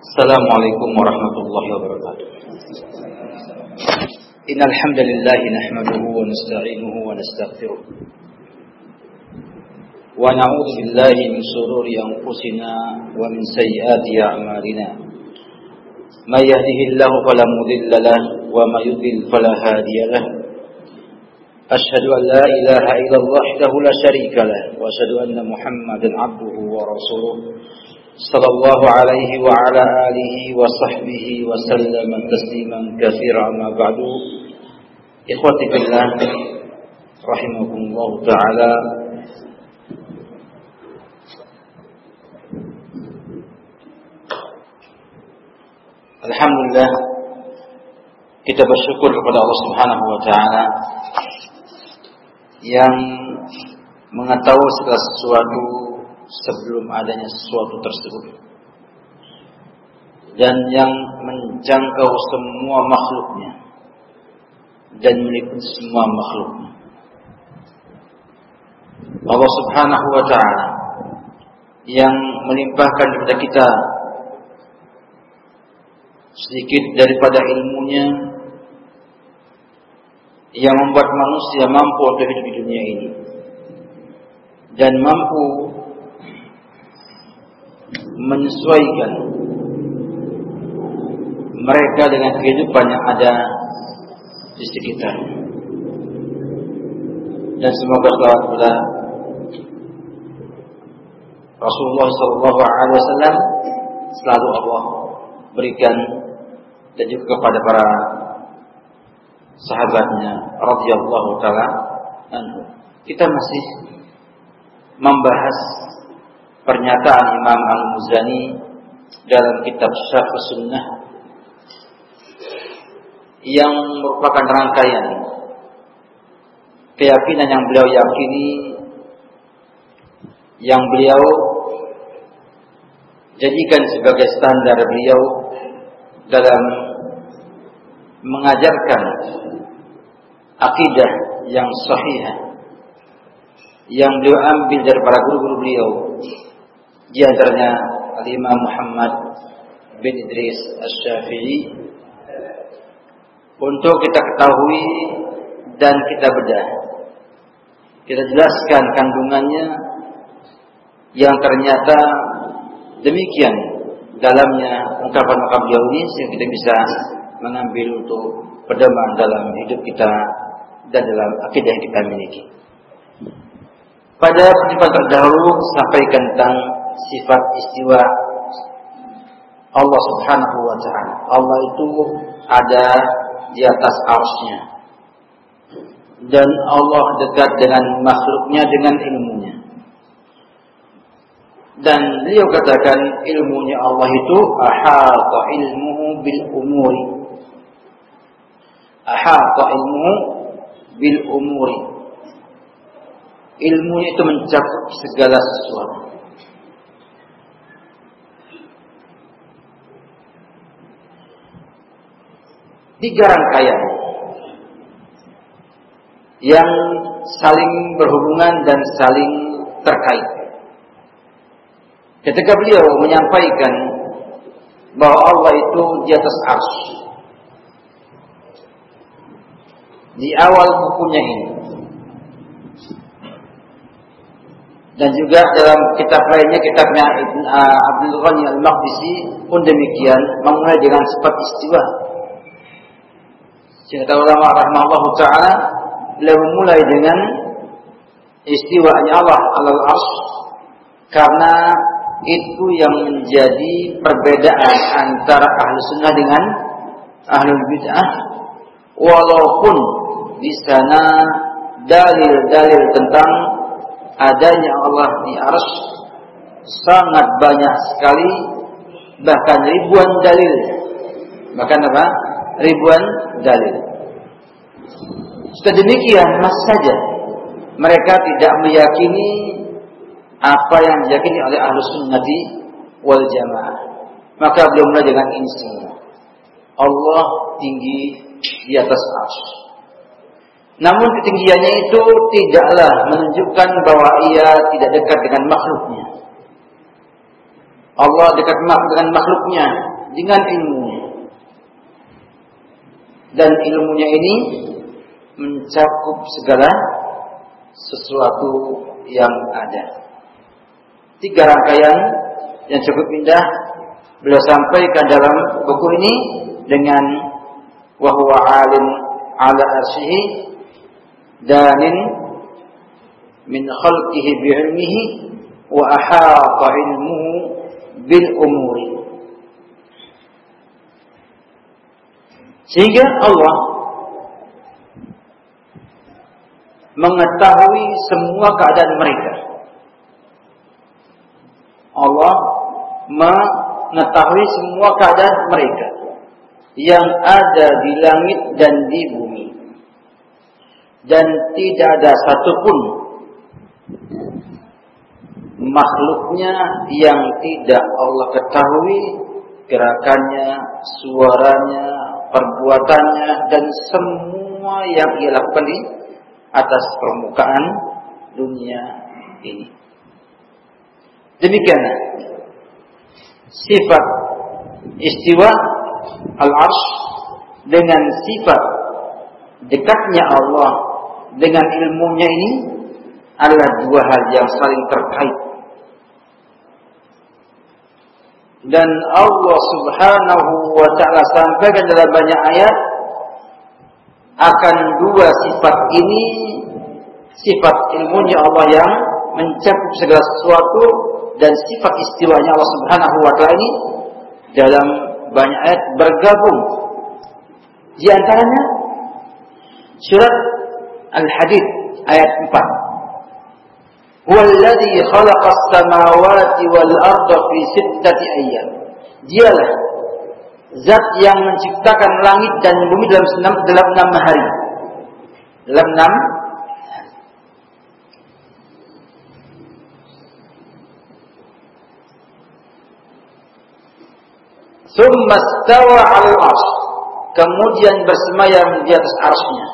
السلام عليكم ورحمة الله وبركاته. إن الحمد لله نحمده ونستعينه ونستغفره. ونعوذ بالله من شرور أنفسنا ومن سيئات أعمالنا. من يهده الله فلا مضل له وما يضلل فلا هادي له. أشهد أن لا إله إلا الله وحده لا شريك له وأشهد أن محمدا عبده ورسوله. صلى الله عليه وعلى آله وصحبه وسلم تسليما كثيرا ما بعد. إخوتي في الله رحمكم الله تعالى. الحمد لله كتاب الشكر kepada الله سبحانه وتعالى taala yang mengetahui segala sesuatu sebelum adanya sesuatu tersebut. Dan yang menjangkau semua makhluknya. Dan meliputi semua makhluknya. Allah subhanahu wa ta'ala yang melimpahkan kepada kita sedikit daripada ilmunya yang membuat manusia mampu untuk hidup di dunia ini. Dan mampu menyesuaikan mereka dengan kehidupan yang ada di sekitar. Dan semoga selawat kepada Rasulullah Sallallahu Alaihi Wasallam selalu Allah berikan dan juga kepada para sahabatnya radhiyallahu taala. Kita masih membahas pernyataan Imam Al-Muzani dalam kitab Syarh Sunnah yang merupakan rangkaian keyakinan yang beliau yakini yang beliau jadikan sebagai standar beliau dalam mengajarkan akidah yang sahih yang beliau ambil dari para guru-guru beliau di antaranya Al-Imam Muhammad bin Idris Asy-Syafi'i untuk kita ketahui dan kita bedah. Kita jelaskan kandungannya yang ternyata demikian dalamnya ungkapan-ungkapan beliau ini sehingga kita bisa mengambil untuk pedoman dalam hidup kita dan dalam akidah yang kita miliki. Pada pertemuan terdahulu sampaikan tentang sifat istiwa Allah Subhanahu wa taala. Allah itu ada di atas arsnya. Dan Allah dekat dengan makhluknya dengan ilmunya. Dan beliau katakan ilmunya Allah itu ahata ilmuhu bil umuri. Ahata ilmuhu bil umuri. Ilmunya itu mencakup segala sesuatu. Tiga rangkaian yang saling berhubungan dan saling terkait. Ketika beliau menyampaikan bahwa Allah itu di atas ars. Di awal bukunya ini. Dan juga dalam kitab lainnya, kitabnya Ibn Abdul Ghani Al-Maqdisi pun demikian, memulai dengan sifat istiwa. Sehingga ulama rahmahullah ta'ala beliau memulai dengan istiwanya Allah alal ars karena itu yang menjadi perbedaan antara ahlu sunnah dengan ahlu bid'ah. Walaupun di sana dalil-dalil tentang adanya Allah di ars sangat banyak sekali bahkan ribuan dalil. Bahkan apa ribuan dalil sedemikian masih saja mereka tidak meyakini apa yang diyakini oleh ahlu sunnati wal jamaah. Maka belum mulai dengan insi. Allah tinggi di atas ars. Namun ketinggiannya itu tidaklah menunjukkan bahwa ia tidak dekat dengan makhluknya. Allah dekat dengan makhluknya dengan ilmu. Dan ilmunya ini mencakup segala sesuatu yang ada. Tiga rangkaian yang cukup indah beliau sampaikan dalam buku ini dengan wahwa alim ala arsihi danin min khalqihi bi'ilmihi wa ahata ilmuhu bil umuri sehingga Allah mengetahui semua keadaan mereka. Allah mengetahui semua keadaan mereka yang ada di langit dan di bumi. Dan tidak ada satupun makhluknya yang tidak Allah ketahui gerakannya, suaranya, perbuatannya dan semua yang ia lakukan di atas permukaan dunia ini. Demikian sifat istiwa al-arsh dengan sifat dekatnya Allah dengan ilmunya ini adalah dua hal yang saling terkait. Dan Allah Subhanahu wa taala sampaikan dalam banyak ayat akan dua sifat ini sifat ilmunya Allah yang mencakup segala sesuatu dan sifat istiwanya Allah Subhanahu wa taala ini dalam banyak ayat bergabung. Di antaranya surat Al-Hadid ayat 4. Huwallazi khalaqas samawati wal arda fi sittati ayyam. Dialah zat yang menciptakan langit dan bumi dalam enam dalam enam hari. Dalam enam Thumma stawa al arsh. Kemudian bersemayam di atas arsnya.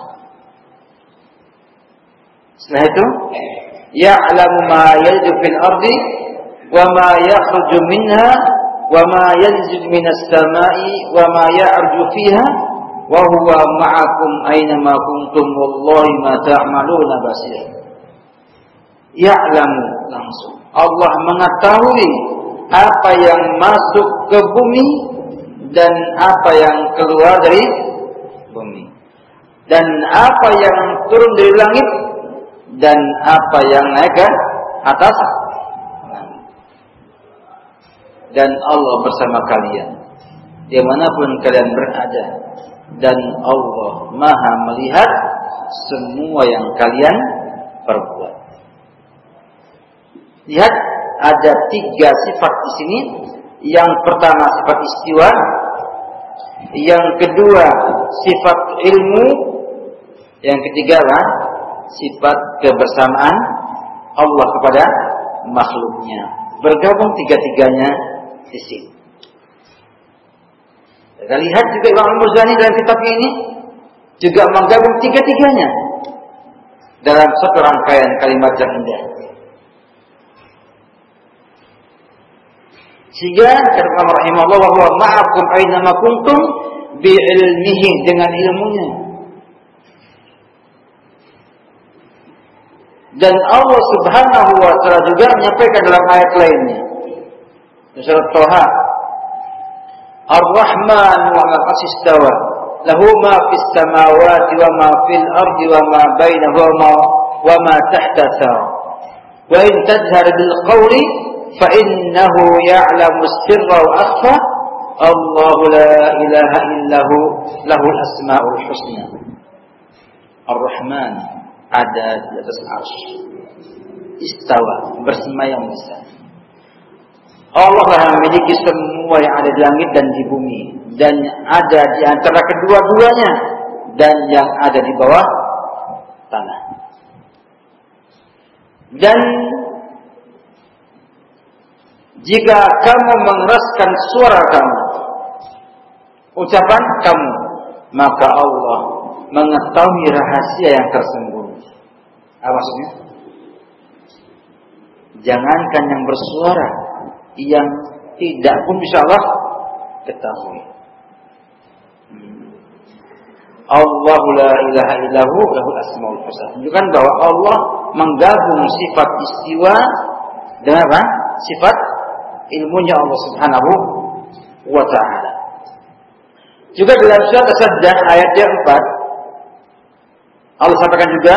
Setelah itu, ya'lamu ma yalju fil ardi wa ma yakhruju minha wa ma yanzil minas samai wa ma ya'rju fiha wa huwa ma'akum aina ma kuntum wallahi ma ta'maluna basir. Ya'lamu langsung. Allah mengetahui apa yang masuk ke bumi dan apa yang keluar dari bumi dan apa yang turun dari langit dan apa yang naik ke atas. Dan Allah bersama kalian. Di mana pun kalian berada. Dan Allah maha melihat semua yang kalian perbuat. Lihat ada tiga sifat di sini. Yang pertama sifat istiwa, yang kedua sifat ilmu, yang ketiga lah sifat kebersamaan Allah kepada makhluknya. Bergabung tiga-tiganya di sini. Kita lihat juga Imam Al-Muzani dalam kitab ini juga menggabung tiga-tiganya dalam satu rangkaian kalimat yang indah. Sehingga kata Imam rahimahullah ma'akum aina kuntum bi ilmihi dengan ilmunya. Dan Allah Subhanahu wa taala juga menyampaikan dalam ayat lainnya. Surat Toha. Ar-Rahman wa ma istawa. Lahu ma fis samawati wa ma fil ardi wa ma bainahuma wa ma tahta thar. Wa in tadhhar bil qawli فإنه يعلم السر وأخفى الله لا إله إلا هو له الأسماء الحسنى الرحمن ada di atas arsh. Istawa bersemayam di sana Allah lah yang memiliki semua yang ada di langit dan di bumi. Dan ada di antara kedua-duanya dan yang ada di bawah tanah. Dan jika kamu mengeraskan suara kamu, ucapan kamu, maka Allah mengetahui rahasia yang tersembunyi. Apa maksudnya? Jangankan yang bersuara, yang tidak pun bisa Allah ketahui. Hmm. Allah la ilaha illahu lahul asmaul husna. Tunjukkan bahwa Allah menggabung sifat istiwa dengan apa? Sifat ilmunya Allah Subhanahu wa taala. Juga dalam surat As-Sajdah ayat yang 4 Allah sampaikan juga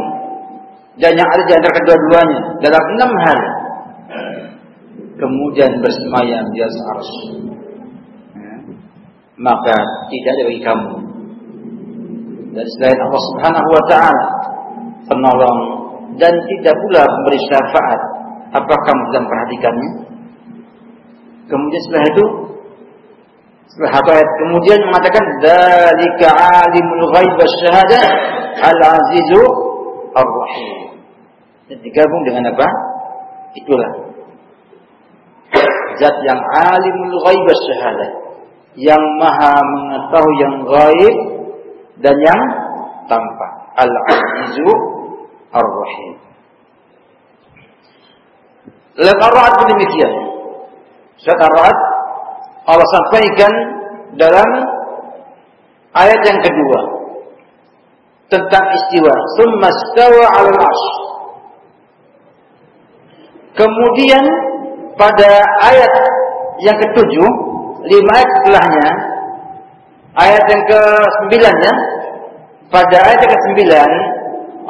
Dan yang ada di antara kedua-duanya dalam enam hari. Kemudian bersemayam di atas arus. Ya. Maka tidak ada bagi kamu. Dan selain Allah subhanahu wa ta'ala. Penolong. Dan tidak pula memberi syafaat. Apakah kamu sedang perhatikannya? Kemudian setelah itu Sahabat kemudian mengatakan dzalika alimul ghaib wasyahadah al-azizu ar-rahim. Dan digabung dengan apa? Itulah zat yang alimul ghaib wasyahadah yang maha mengetahui yang gaib dan yang tampak. Al-azizu ar-rahim. Lepas Ar-Ra'd demikian. Surat Ar-Ra'd Allah sampaikan dalam ayat yang kedua tentang istiwa. Summa stawa 'alal 'arsy. Kemudian pada ayat yang ketujuh, lima ayat setelahnya, ayat yang ke sembilannya, pada ayat yang ke sembilan,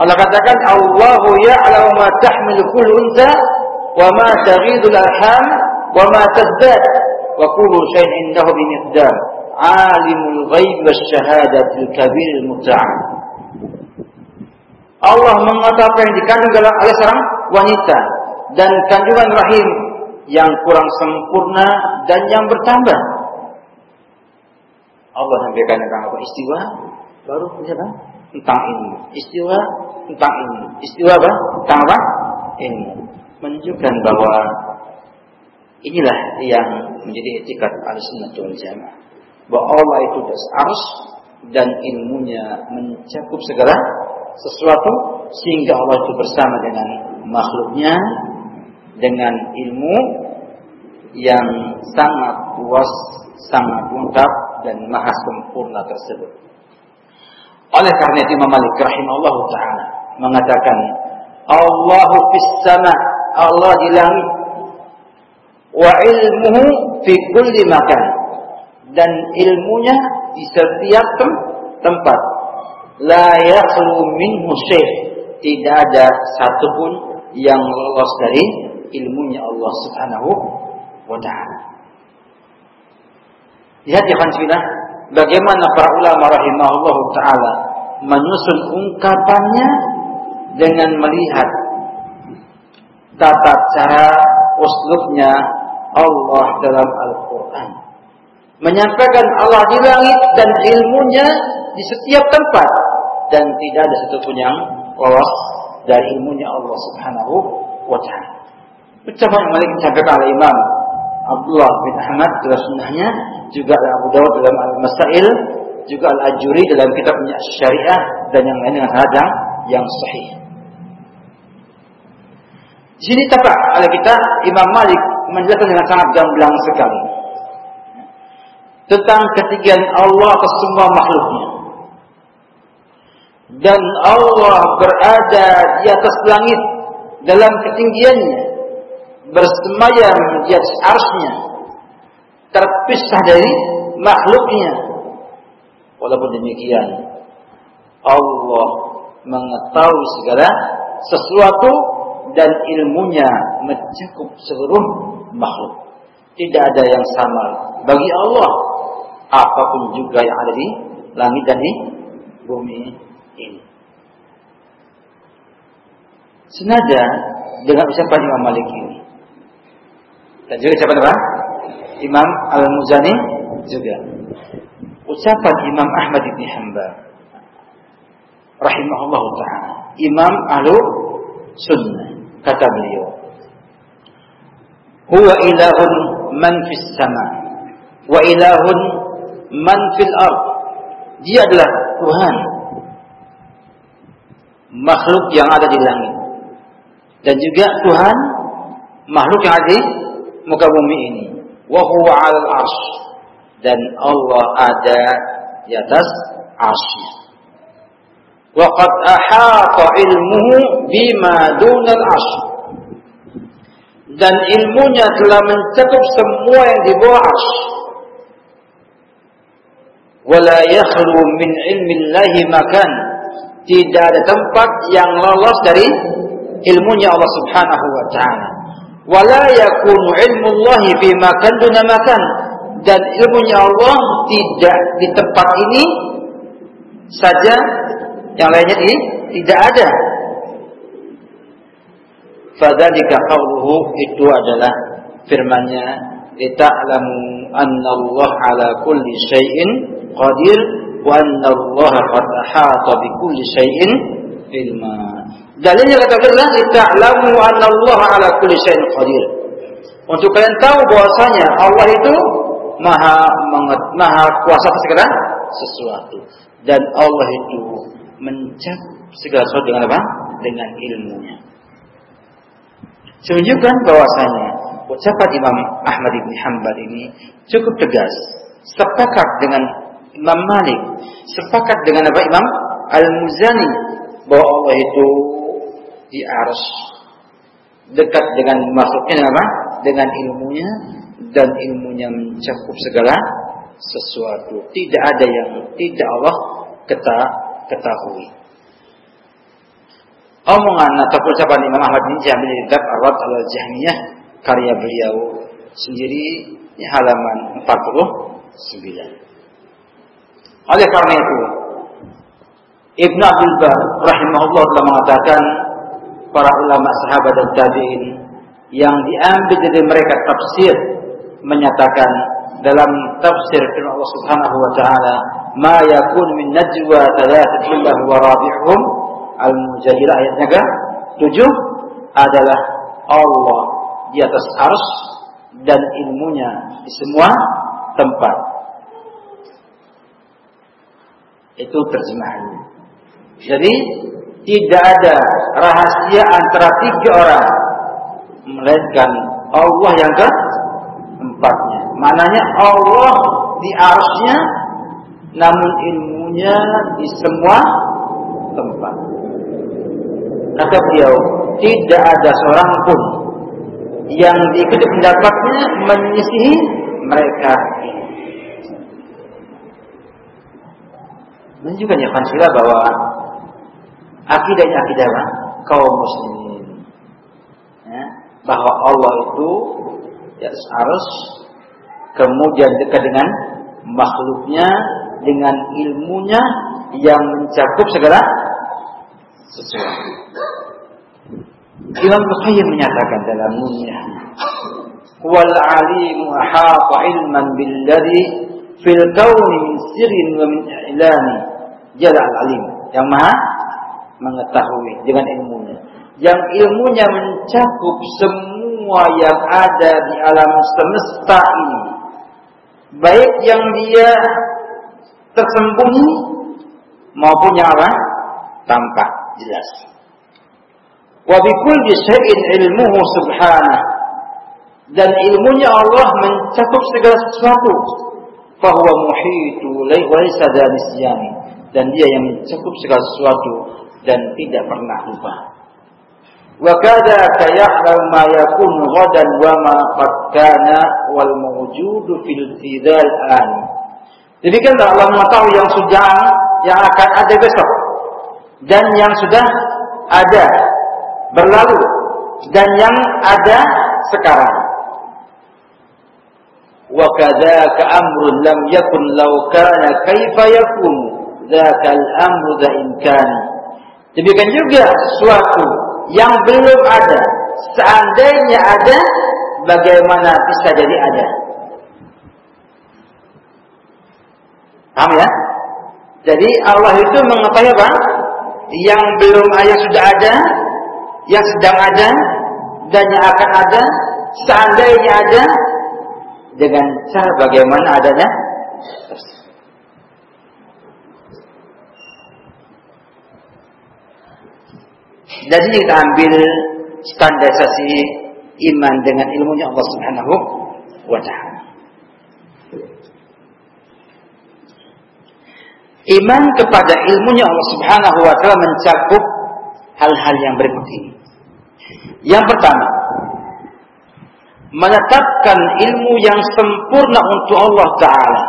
Allah katakan Allahu ya'lamu ma tahmilu kullu unta wa ma taghidul arham wa ma tazdad wa kullu shay'in indahu bimiqdar alimul ghaib wasyahadatul kabiril muta'al Allah mengatakan yang dikandung dalam oleh seorang wanita dan kandungan rahim yang kurang sempurna dan yang bertambah. Allah sampaikan tentang apa istiwa baru apa? Tentang ini. Istiwa tentang ini. Istiwa apa? Tentang apa? Ini. Menunjukkan bahwa Inilah yang menjadi etikat al-sunnah wal jamaah. Bahwa Allah itu ars dan ilmunya mencakup segala sesuatu sehingga Allah itu bersama dengan makhluknya dengan ilmu yang sangat luas, sangat lengkap dan maha sempurna tersebut. Oleh karena itu Imam Malik rahimahullah taala mengatakan Allahu fis sama Allah di langit wa ilmuhu fi kulli makan. Dan ilmunya di setiap tem tempat. La yakhlu minhu tidak ada satupun yang lolos dari ilmunya Allah Subhanahu wa taala lihat ya sudah bagaimana para ulama rahimahullah taala menyusun ungkapannya dengan melihat tata cara uslubnya Allah dalam Al-Quran. Menyampaikan Allah di langit dan ilmunya di setiap tempat. Dan tidak ada satupun yang lolos dari ilmunya Allah subhanahu wa ta'ala. Ucapan Malik disampaikan oleh Imam Abdullah bin Ahmad dalam sunnahnya, juga Abu Dawud dalam Al-Masail, juga Al-Ajuri dalam kitabnya Syariah dan yang lain dengan hadang yang sahih. Di sini oleh kita Imam Malik menjelaskan dengan sangat gamblang sekali tentang ketinggian Allah atas semua makhluknya. Dan Allah berada di atas langit dalam ketinggiannya, bersemayam di atas arsnya, terpisah dari makhluknya. Walaupun demikian, Allah mengetahui segala sesuatu dan ilmunya mencakup seluruh makhluk. Tidak ada yang sama bagi Allah apa pun juga yang ada di langit dan di bumi ini. Senada dengan ucapan Imam Malik ini. Dan juga ucapan apa? Imam Al-Muzani juga. Ucapan Imam Ahmad bin Hanbal rahimahullah taala. Imam Ahlu Sunnah kata beliau. Huwa ilahun man fis sama wa ilahun man fil ard. Dia adalah Tuhan makhluk yang ada di langit dan juga Tuhan makhluk yang ada di muka bumi ini. Wa huwa 'alal dan Allah ada di atas 'arsy. Wa qad ilmuhu bima dunal. Dan ilmunya telah mencakup semua yang di bawah 'arsy. Wala yakhlu min ilmi Allah makan. Tidak ada tempat yang lolos dari ilmunya Allah Subhanahu wa taala wala yakunu ilmullahi fi makan dan ilmunya Allah tidak di tempat ini saja yang lainnya di, tidak ada. Fadzalika qawluhu itu adalah firman-Nya. Lita'lamu anna Allah ala kulli syai'in qadir wa anna Allah qad ahata bi kulli syai'in ilma Dalilnya kata Allah, "Ta'lamu anna Allah ala kulli syai'in qadir." Untuk kalian tahu bahwasanya Allah itu maha menget, maha kuasa segala sesuatu dan Allah itu mencakup segala sesuatu dengan apa? Dengan ilmunya. Menunjukkan bahwasanya ucapan Imam Ahmad bin Hanbal ini cukup tegas, sepakat dengan Imam Malik, sepakat dengan apa Imam Al-Muzani bahwa Allah itu di ars dekat dengan masuknya apa? Dengan ilmunya dan ilmunya mencakup segala sesuatu. Tidak ada yang tidak Allah ketahui. Omongan atau ucapan Imam Ahmad bin Jahmi di kitab Arwad al-Jahmiyah karya beliau sendiri ini halaman 49. Oleh karena itu, Ibn Abdul Bar rahimahullah telah mengatakan para ulama sahabat dan tabi'in yang diambil dari mereka tafsir menyatakan dalam tafsir firman Allah Subhanahu wa taala ma yakun min najwa thalathat illa wa rabi'uhum. Al-mujadilah ayatnya ke 7 adalah Allah di atas ars dan ilmunya di semua tempat. Itu terjemahannya. Jadi tidak ada rahasia antara tiga orang melainkan Allah yang ke empatnya. Mananya Allah di arsnya namun ilmunya di semua tempat. Kata beliau, tidak ada seorang pun yang diikuti pendapatnya menyisihi mereka ini. Menunjukkan ya Fansila bahwa akidahnya akidah kaum muslimin. Ya, bahwa Allah itu ya harus kemudian dekat dengan makhluknya dengan ilmunya yang mencakup segala sesuatu. Imam Bukhari menyatakan dalam munya wal alimu ahata ilman billadhi fil kauni min sirrin wa min i'lani. Jalla al alim yang maha mengetahui dengan ilmunya. Yang ilmunya mencakup semua yang ada di alam semesta ini. Baik yang dia tersembunyi maupun yang apa? Tampak jelas. Wa syai'in ilmuhu subhanahu. Dan ilmunya Allah mencakup segala sesuatu. Fahuwa muhitu laysa dan dia yang mencakup segala sesuatu dan tidak pernah lupa. Wa kadzaka ya'lamu ma yakun ghadan wa ma qad kana wal mawjud fil tidal an. Demikianlah Allah mengetahui yang sudah yang akan ada besok dan yang sudah ada berlalu dan yang ada sekarang. Wa kadzaka amrun lam yakun law kana kaifa yakun dzakal amru dza in kana Demikian juga suatu yang belum ada, seandainya ada, bagaimana bisa jadi ada? Paham ya? Jadi Allah itu mengetahui apa? Yang belum ada sudah ada, yang sedang ada, dan yang akan ada, seandainya ada, dengan cara bagaimana adanya Terus. Jadi kita ambil standarisasi iman dengan ilmunya Allah Subhanahu wa taala. Iman kepada ilmunya Allah Subhanahu wa taala mencakup hal-hal yang berikut ini. Yang pertama, menetapkan ilmu yang sempurna untuk Allah taala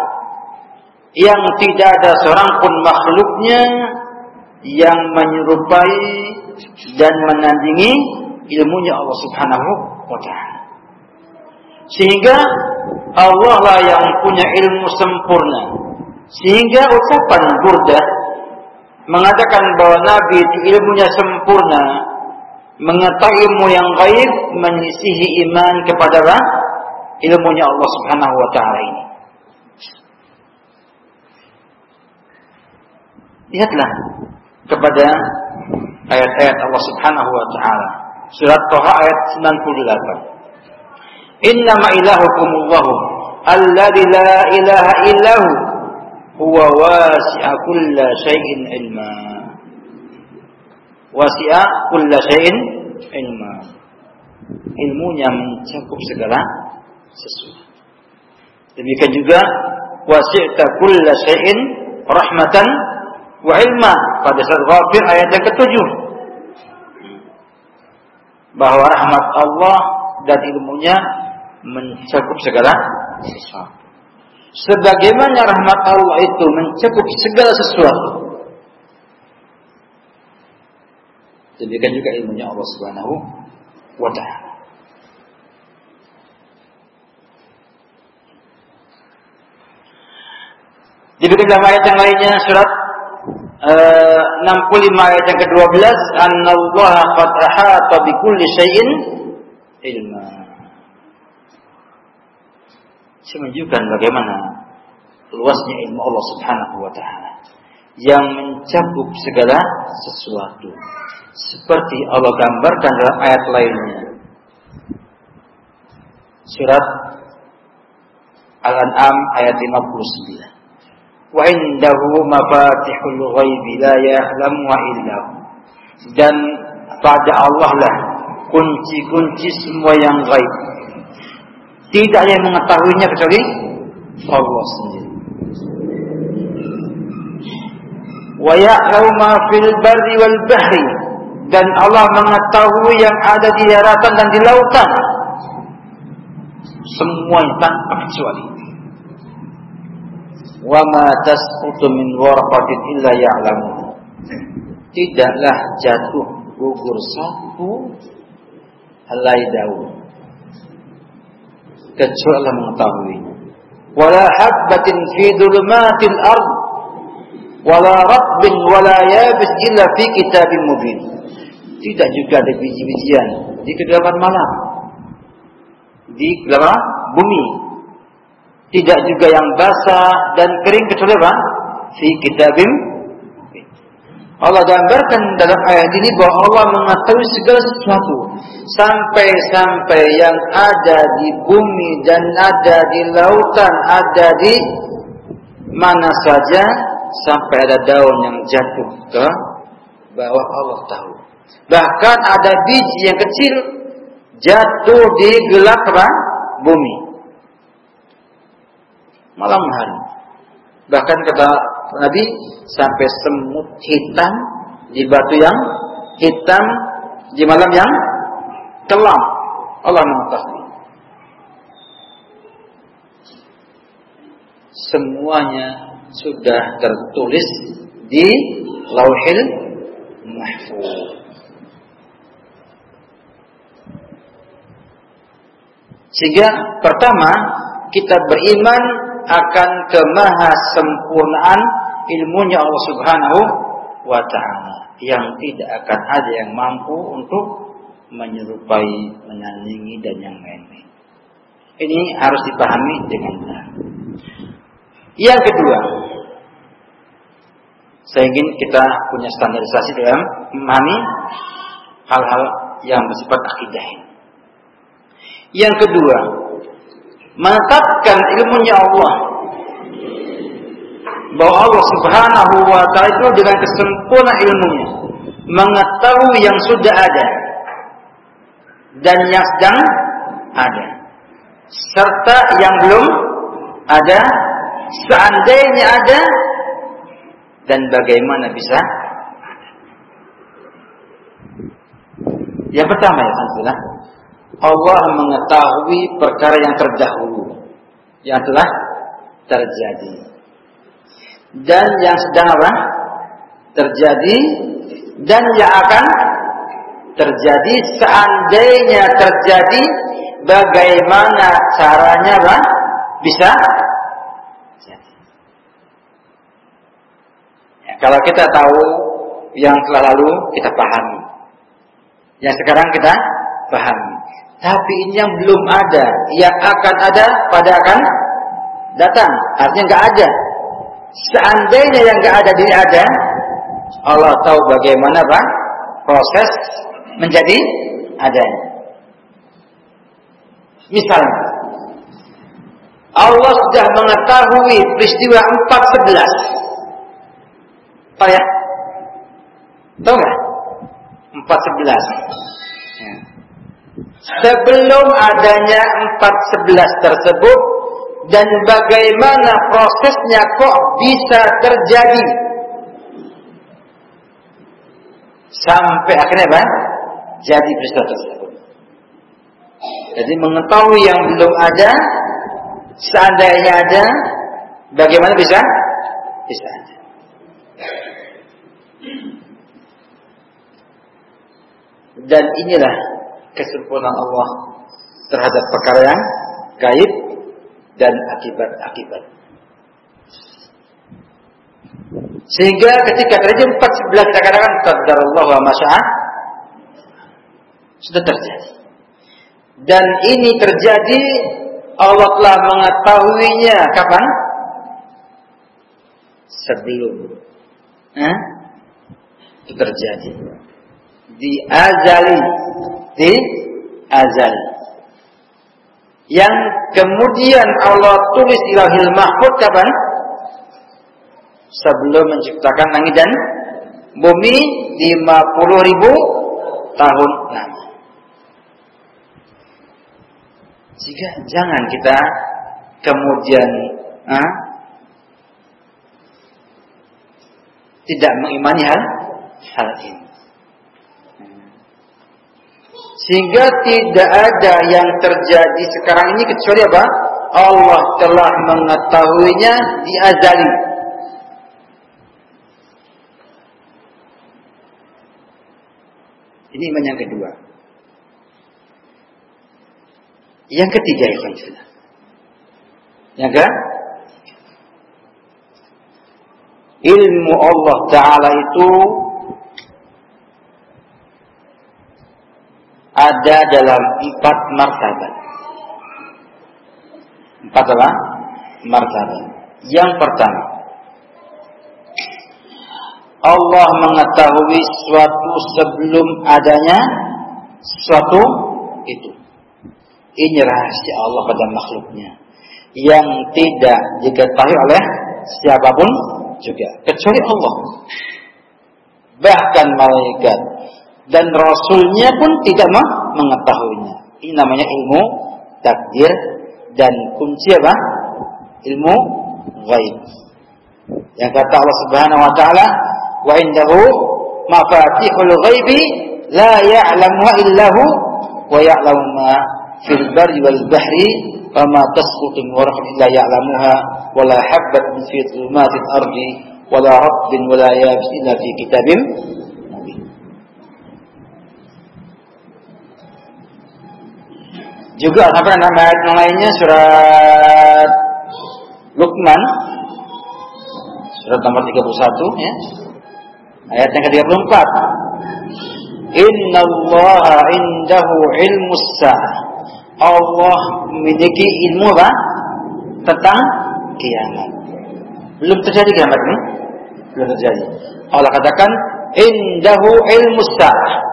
yang tidak ada seorang pun makhluknya yang menyerupai dan menandingi ilmunya Allah Subhanahu wa taala. Sehingga Allah lah yang punya ilmu sempurna. Sehingga ucapan Burda mengatakan bahwa Nabi itu ilmunya sempurna, mengetahui ilmu yang gaib, menyisihi iman kepada ilmunya Allah Subhanahu wa taala ini. Lihatlah kepada ayat-ayat Allah Subhanahu wa taala. Surat Thaha ayat 98. Innama ilahukumullah alladzi la ilaha illahu huwa wasi'a kulla syai'in ilma. Wasi'a kulla syai'in ilma. Ilmunya mencakup segala sesuatu. Demikian juga wasi'ta kulla syai'in rahmatan wa ilma pada surat Ghafir ayat yang ketujuh bahwa rahmat Allah dan ilmunya mencakup segala sesuatu. Sebagaimana rahmat Allah itu mencakup segala sesuatu. Demikian juga ilmunya Allah Subhanahu wa taala. Demikian dalam ayat yang lainnya surat 65 ayat yang ke-12 Allah qad ahata bi kulli syai'in ilma. Saya menunjukkan bagaimana luasnya ilmu Allah Subhanahu wa taala yang mencakup segala sesuatu. Seperti Allah gambarkan dalam ayat lainnya. Surat Al-An'am ayat 59 indahu mafatihul ghaibi la ya'lamuha illa dan pada Allah lah kunci-kunci semua yang gaib. Tidak yang mengetahuinya kecuali Allah sendiri. Wa ya'lamu ma fil barri wal bahri. Dan Allah mengetahui yang ada di daratan dan di lautan. Semuanya tanpa kecuali wa ma tasqutu min warqatin illa ya'lamu. Tidaklah jatuh gugur satu helai daun kecuali mengetahui. Wala habbatin fi dhulumatil ard wala rabbin wala yabis illa fi kitabim mubin. Tidak juga ada biji-bijian di kedalaman malam. Di kedalaman bumi tidak juga yang basah dan kering kecuali apa? Fi kitabim Allah gambarkan dalam ayat ini bahwa Allah mengetahui segala sesuatu. Sampai-sampai yang ada di bumi dan ada di lautan, ada di mana saja sampai ada daun yang jatuh ke bawah Allah tahu. Bahkan ada biji yang kecil jatuh di gelap bumi malam hari. Bahkan kata Nabi sampai semut hitam di batu yang hitam di malam yang kelam. Allah mengetahui. Semuanya sudah tertulis di Lauhil Mahfuz. Sehingga pertama kita beriman akan kemahasempurnaan ilmunya Allah Subhanahu wa taala yang tidak akan ada yang mampu untuk menyerupai, menandingi dan yang lain-lain. Ini harus dipahami dengan benar. Yang kedua, Saya ingin kita punya standarisasi dalam memahami hal-hal yang bersifat akidah. Yang kedua, menetapkan ilmunya Allah. Bahwa Allah Subhanahu wa taala itu dengan kesempurnaan ilmunya. Mengetahui yang sudah ada. Dan yang sedang ada. Serta yang belum ada. Seandainya ada. Dan bagaimana bisa? Yang pertama ya adalah Allah mengetahui perkara yang terdahulu yang telah terjadi. Dan yang sedang apa? Terjadi dan yang akan terjadi seandainya terjadi bagaimana caranya apa? Bisa ya, kalau kita tahu yang telah lalu kita pahami. Yang sekarang kita pahami tapi ini yang belum ada. Yang akan ada pada akan datang. Artinya nggak ada. Seandainya yang nggak ada diri ada Allah tahu bagaimana pak proses menjadi adanya. Misalnya Allah sudah mengetahui peristiwa 411 apa ya? Tahu nggak? 411 ya. Sebelum adanya 411 tersebut dan bagaimana prosesnya kok bisa terjadi sampai akhirnya apa? Jadi peristiwa tersebut. Jadi mengetahui yang belum ada, seandainya ada, bagaimana bisa? Bisa ada. Dan inilah kesempurnaan Allah terhadap perkara yang gaib dan akibat-akibat. Sehingga ketika terjadi 411 kita katakan qadarullah wa masya'ah sudah terjadi. Dan ini terjadi Allah telah mengetahuinya kapan? Sebelum eh? terjadi di azali di azali yang kemudian Allah tulis di lahir mahfud kapan? Sebelum menciptakan langit dan bumi 50 ribu tahun lama. Jika jangan kita kemudian ah, tidak mengimani hal hal ini. Sehingga tidak ada yang terjadi sekarang ini kecuali apa? Allah telah mengetahuinya di azali. Ini iman yang kedua. Yang ketiga ya sudah. Yang ke? Ilmu Allah Ta'ala itu ada dalam empat martabat. Empat apa? Martabat. Yang pertama, Allah mengetahui suatu sebelum adanya suatu itu. Ini rahasia Allah pada makhluknya yang tidak diketahui oleh siapa pun juga kecuali Allah. Bahkan malaikat dan rasulnya pun tidak mengetahuinya. Ini namanya ilmu takdir dan kunci apa? Ilmu gaib. Yang kata Allah Subhanahu wa taala, "Wa indahu mafatihul ghaibi la ya'lamuha illa hu wa ya'lamu ma fil barri wal bahri wa ma tasqutu min waraqin illa ya'lamuha wa la habatin fi dhulumatil ardi wa la rabbin wa la yabis illa fi kitabim Juga apa nama ayat yang lainnya surat Luqman surat nomor 31 ya. Ayat yang ke-34. Inna Allah indahu ilmu sa'ah. Allah memiliki ilmu apa? Tentang kiamat. Belum terjadi kiamat ini? belum terjadi. Allah katakan indahu ilmu sa'ah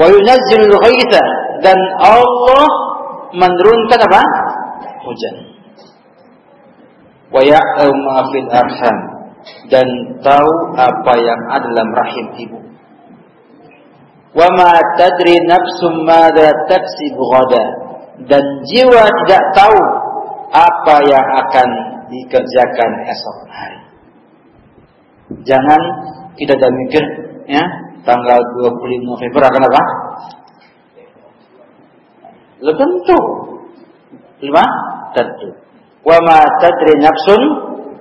wa yunazzilul ghaitha dan Allah menurunkan apa? hujan. Wa ya'lamu ma fil arham dan tahu apa yang ada dalam rahim ibu. Wa ma tadri nafsum madza dan jiwa tidak tahu apa yang akan dikerjakan esok hari. Jangan kita dah mikir ya, tanggal 25 November akan apa? Lo tentu. Lima? Tentu. Wa ma tadri nafsun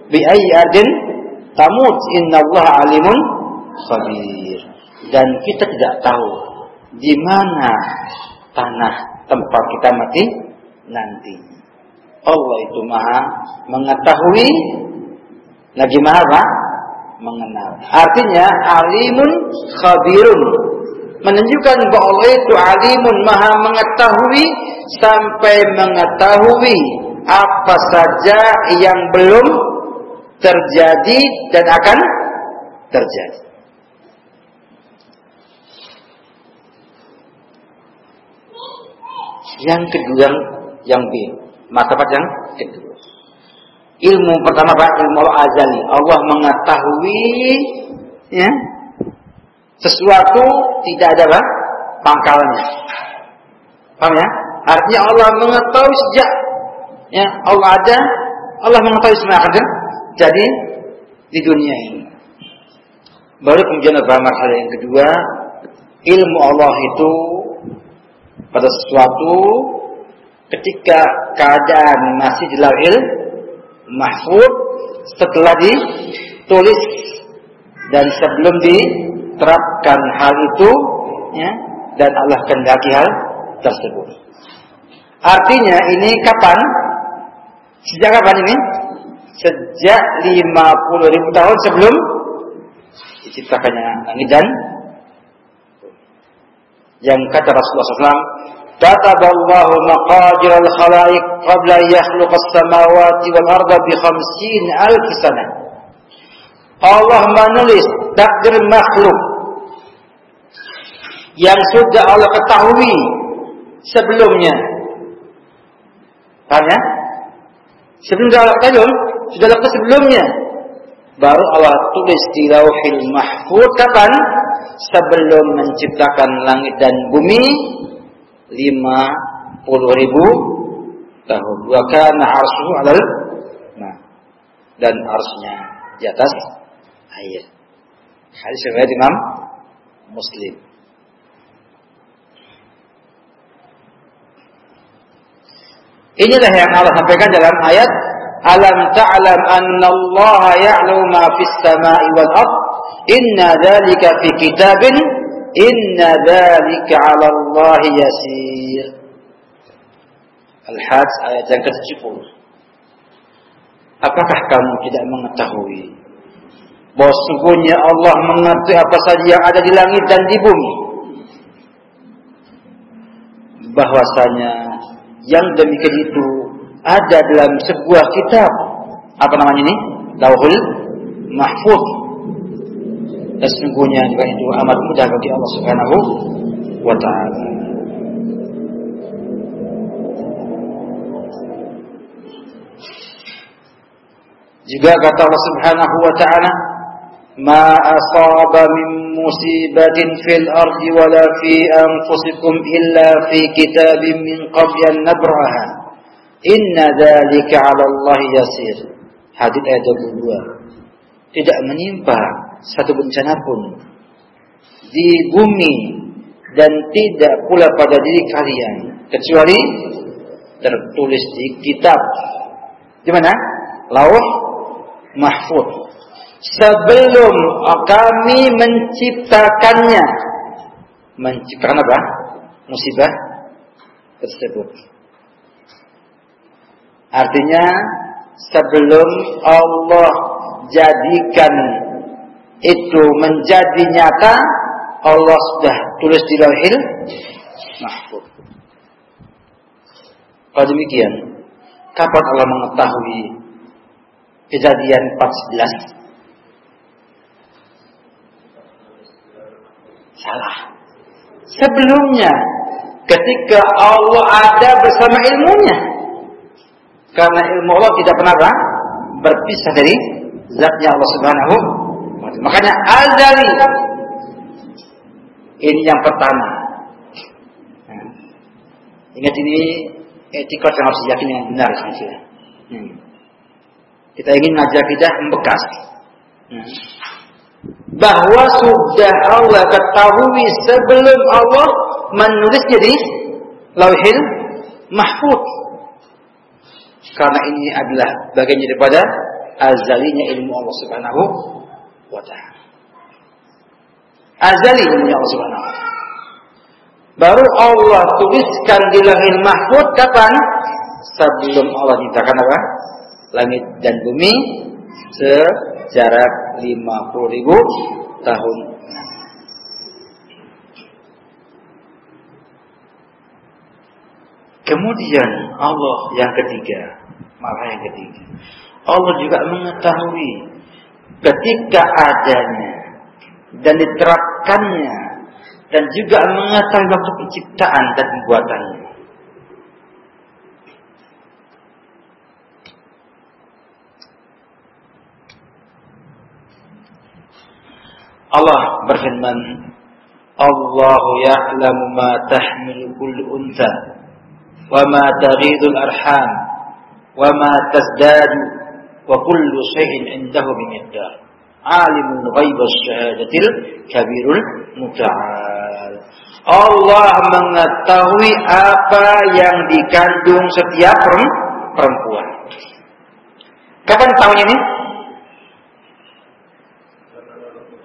bi ayyi ardin tamut Allah alimun khabir. Dan kita tidak tahu di mana tanah tempat kita mati nanti. Allah itu maha mengetahui lagi maha apa? Mengenal. Artinya alimun khabirun menunjukkan bahwa Allah itu alimun maha mengetahui sampai mengetahui apa saja yang belum terjadi dan akan terjadi. Yang kedua yang B, martabat yang kedua. Ilmu pertama Pak, ilmu Allah azali. Allah mengetahui ya, sesuatu tidak ada Pak, pangkalnya. Paham ya? Artinya Allah mengetahui sejak ya Allah ada, Allah mengetahui semua akan jadi di dunia ini. Baru kemudian ada masalah yang kedua, ilmu Allah itu pada sesuatu ketika keadaan masih di lauhil mahfud setelah ditulis dan sebelum diterapkan hal itu ya dan Allah kehendaki hal tersebut. Artinya ini kapan? Sejak kapan ini? Sejak 50 ribu tahun sebelum diciptakannya langit dan yang kata Rasulullah SAW كتب الله مقادير الخلائق قبل أن يخلق السماوات والأرض بخمسين ألف سنة Allah menulis takdir makhluk yang sudah Allah ketahui sebelumnya. Paham ya? Sebelum Allah ketahui, sudah lakukan sebelumnya. Baru Allah tulis di lauhil mahfud kapan? Sebelum menciptakan langit dan bumi lima puluh ribu tahun. Wa kana arsuhu nah dan arsnya di atas air. Hadis riwayat Imam Muslim. Inilah yang Allah sampaikan dalam ayat Alam ta'lam anna Allah ya'lamu ma fis sama'i wal ard inna dzalika fi kitabin Inna dzalika 'ala Allah yasir. Al-Hajj ayat yang ke-70. Apakah kamu tidak mengetahui bahwa sungguhnya Allah mengerti apa saja yang ada di langit dan di bumi? Bahwasanya yang demikian itu ada dalam sebuah kitab apa namanya ini? Lauhul Mahfuz dan sesungguhnya juga itu amat mudah bagi Allah Subhanahu wa taala. Juga kata Allah Subhanahu wa taala, "Ma asaba min musibatin fil ardi wala fi anfusikum illa fi kitabin min qabli an nabraha. Inna dzalika 'ala Allah yasir." Hadis ayat 22. Tidak menimpa satu bencana pun di bumi dan tidak pula pada diri kalian kecuali tertulis di kitab. Di mana? Lauh mahfud. Sebelum kami menciptakannya. Menciptakan apa? Musibah tersebut. Artinya sebelum Allah jadikan itu menjadi nyata Allah sudah tulis di lauhil mahfud. Kalau demikian, kapan Allah mengetahui Kejadian 14. Salah. Sebelumnya ketika Allah ada bersama ilmunya. Karena ilmu Allah tidak pernah berpisah dari zatnya Allah Subhanahu Makanya azali ini yang pertama. Nah, ingat ini etika yang harus yakin yang benar saja. Hmm. Kita ingin ngajar kita membekas. Hmm. Bahwa sudah Allah ketahui sebelum Allah menulisnya di lauhil mahfud. Karena ini adalah bagian daripada azalinya ilmu Allah Subhanahu wa taala. Azali ilmunya Allah Subhanahu wa taala. Baru Allah tuliskan di lahir mahfud kapan? Sebelum Allah nyiptakan apa? Langit dan bumi sejarak 50 ribu tahun. Kemudian Allah yang ketiga, malah yang ketiga. Allah juga mengetahui ketika adanya dan diterapkannya dan juga mengetahui waktu penciptaan dan pembuatannya. Allah berfirman, Allah ya'lamu ma tahmilu kullu untha wa ma taghidul arham wa ma tazdadu kullu shay'in indahu bimiqdar. Alimul ghaib syahadatil kabirul muta'al. Allah mengetahui apa yang dikandung setiap perempuan. Kapan tahun ini?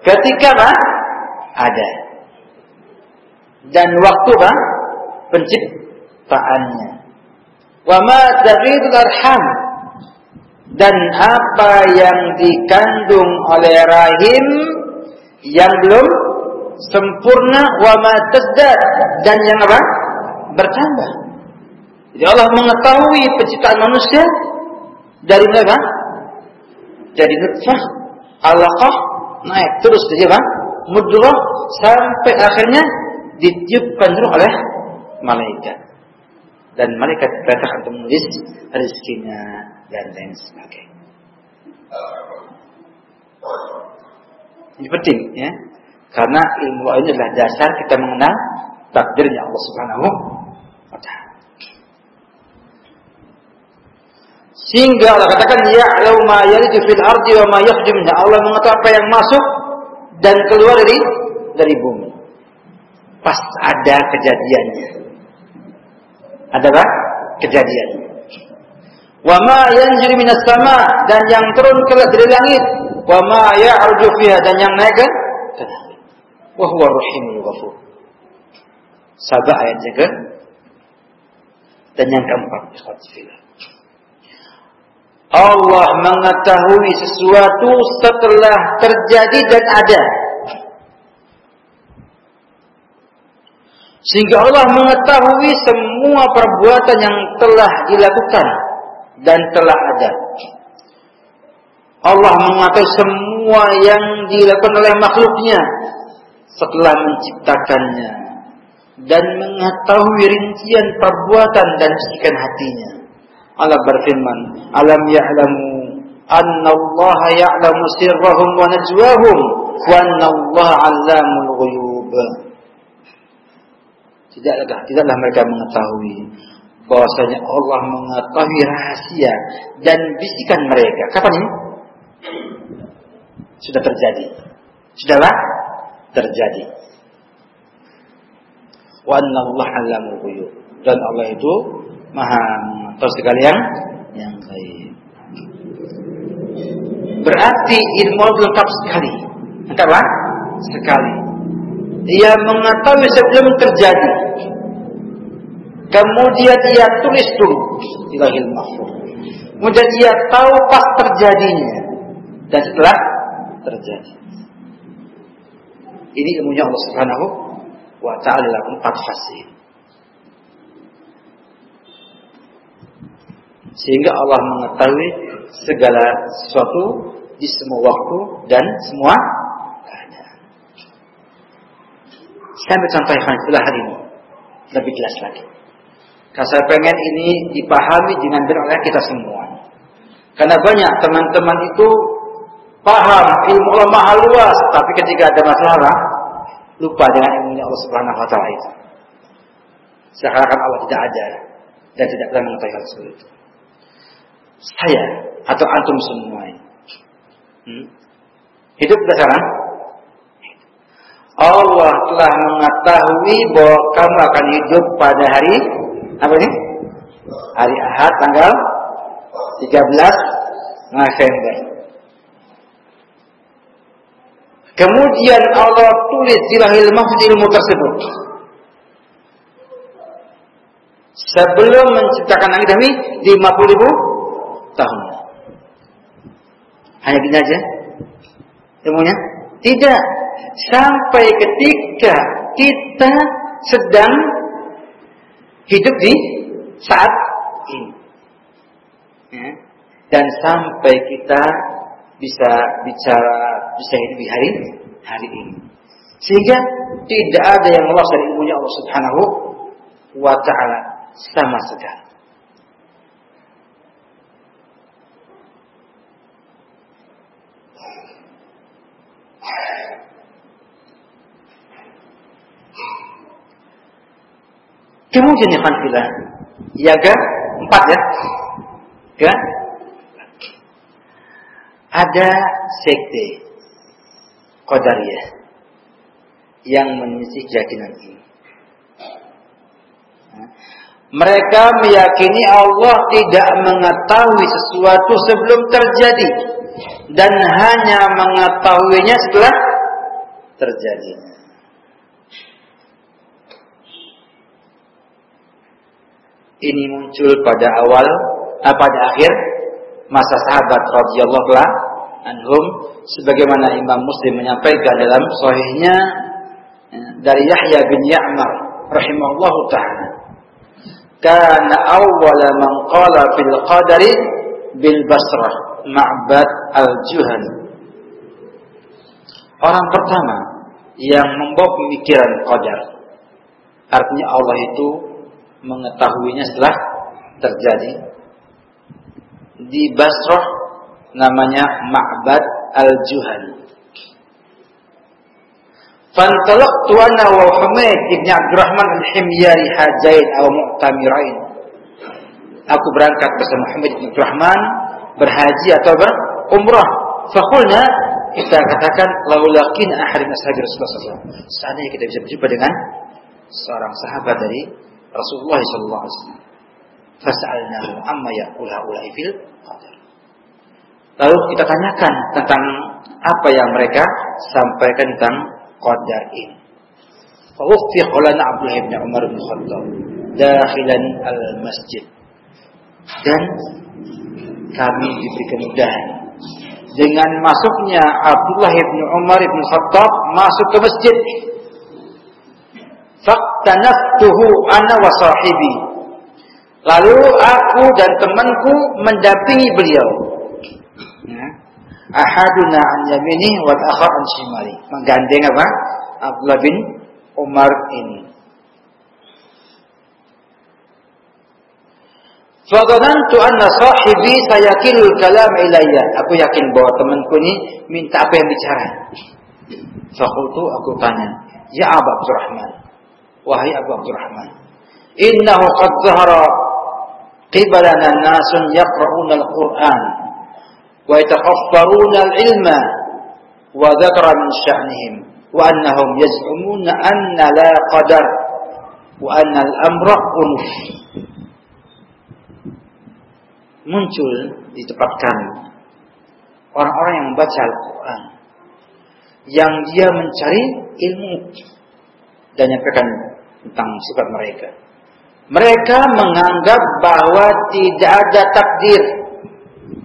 Ketika apa? Ada. Dan waktu apa? Penciptaannya. Wa ma arham dan apa yang dikandung oleh rahim yang belum sempurna wa ma dan yang apa? bertambah. Jadi Allah mengetahui penciptaan manusia dari mana? Dari nutfah, alaqah, naik terus jadi apa? Mudghah sampai akhirnya ditiupkan ruh oleh malaikat. Dan malaikat perintah untuk menulis rezekinya dan lain sebagainya. Ini penting ya. Karena ilmu ini adalah dasar kita mengenal takdirnya Allah Subhanahu wa taala. Sehingga Allah katakan ya'lamu ma yalidu fil ardi wa ma yakhruju minha. Allah mengetahui apa yang masuk dan keluar dari dari bumi. Pas ada kejadiannya. Ada apa? Kejadiannya. Wa ma yanzilu minas sama dan yang turun ke dari langit. Wa ma ya'ruju fiha dan yang naik ke langit. Wa huwa rahimul ghafur. Sabah ayat jaga. Dan yang keempat, ikhwan Allah mengetahui sesuatu setelah terjadi dan ada. Sehingga Allah mengetahui semua perbuatan yang telah dilakukan dan telah ada. Allah mengetahui semua yang dilakukan oleh makhluknya setelah menciptakannya dan mengetahui rincian perbuatan dan bisikan hatinya. Allah berfirman, "Alam ya'lamu anna Allah ya'lamu sirrahum wa najwahum wa anna Allah 'allamul ghuyub." Tidaklah tidaklah mereka mengetahui bahwasanya Allah mengetahui rahasia dan bisikan mereka. Kapan ini? Sudah terjadi. Sudahlah terjadi. Wa Allah. Dan Allah itu Maha mengetahui sekali yang yang baik. Berarti ilmu lengkap sekali. Lengkap Sekali. Ia mengetahui sebelum terjadi. Kemudian dia tulis dulu di lahir. Kemudian dia tahu pas terjadinya dan setelah terjadi. Ini ilmunya Allah Subhanahu wa taala dalam empat fase. Sehingga Allah mengetahui segala sesuatu di semua waktu dan semua keadaan. Saya ambil contoh yang hari ini lebih jelas lagi. Karena saya pengen ini dipahami dengan benar oleh kita semua. Karena banyak teman-teman itu paham ilmu Allah maha luas, tapi ketika ada masalah lupa dengan ilmu Allah Subhanahu Wa Taala itu. Seakan-akan Allah tidak ada dan tidak pernah mengetahui hal itu. Saya atau antum semua hmm? hidup berdasarkan Allah telah mengetahui bahwa kamu akan hidup pada hari apa ini? Hari Ahad tanggal 13 November. Kemudian Allah tulis di lahir mahfud ilmu tersebut. Sebelum menciptakan langit demi 50 ribu tahun. Hanya gini aja ilmunya? Tidak. Sampai ketika kita sedang hidup di saat ini. Ya. Dan sampai kita bisa bicara, bisa hidup di hari hari ini. Sehingga tidak ada yang lolos dari ilmunya Allah Subhanahu wa taala sama sekali. Kemudian ya Fanfila, ya kan? Empat ya. Kan? Ada sekte Qadariyah yang menyisih keyakinan ini. Mereka meyakini Allah tidak mengetahui sesuatu sebelum terjadi dan hanya mengetahuinya setelah terjadi. Ini muncul pada awal eh, pada akhir masa sahabat radhiyallahu anhum. Sebagaimana Imam Muslim menyampaikan dalam sahihnya eh, dari Yahya bin Ya'mar rahimahullahu taala. Kana awwala man qala fil qadari bil Basrah Ma'bad al-Juhani orang pertama yang membawa pemikiran qadar artinya Allah itu mengetahuinya setelah terjadi. Di Basrah namanya Ma'bad Al-Juhani. Fantalaqtu ana wa Humayd ibn Abdurrahman al-Himyari hajain aw mu'tamirain. Aku berangkat bersama Muhammad bin Abdurrahman berhaji atau berumrah. Fakulna kita katakan laulakin min ashabi Rasulullah SAW. Seandainya kita bisa berjumpa dengan seorang sahabat dari Rasulullah sallallahu alaihi wasallam. Fas'alnahu amma yaqula ulai fil qadar. Lalu kita tanyakan tentang apa yang mereka sampaikan tentang qadar ini. Fawfiq lana Abdullah bin Umar bin Khattab dakhilan al-masjid. Dan kami diberi kemudahan dengan masuknya Abdullah bin Umar bin Khattab masuk ke masjid Faktanaftuhu ana wa sahibi. Lalu aku dan temanku mendampingi beliau. Ya. Ahaduna an yamini wa akhar an shimali. Menggandeng apa? Abdullah bin Umar ini. Fadhanantu anna sahibi sayakilul kalam ilayya. Aku yakin bahwa temanku ini minta apa yang bicara. Fakultu aku tanya, Ya Abu Abdurrahman, wahai Abu Abdurrahman innahu qad zahara qibalana nasun yaqra'una al-Qur'an wa yatakhaffaruna al-ilma wa dzakara min sya'nihim wa annahum yaz'umuna anna la qadar wa anna al-amra unuf. Muncul di tempat kami orang-orang yang membaca Al-Quran yang dia mencari ilmu dan menyampaikan tentang sifat mereka. Mereka menganggap bahwa tidak ada takdir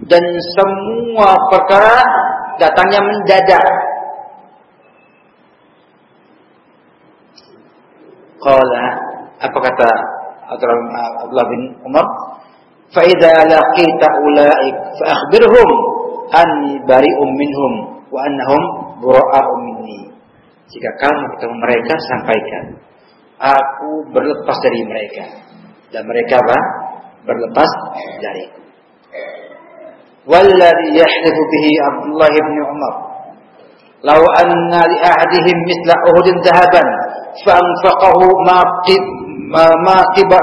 dan semua perkara datangnya mendadak. Qala apa kata Abdullah bin Umar? fa idza laqita ulaik fa akhbirhum anni bari'um minhum wa annahum bura'u minni jika kamu ketemu mereka sampaikan aku berlepas dari mereka dan mereka apa berlepas dariku والذي يحلف به عبد الله بن عمر لو أن لأحدهم مثل أهد ذهبا فأنفقه ما قب ما ما,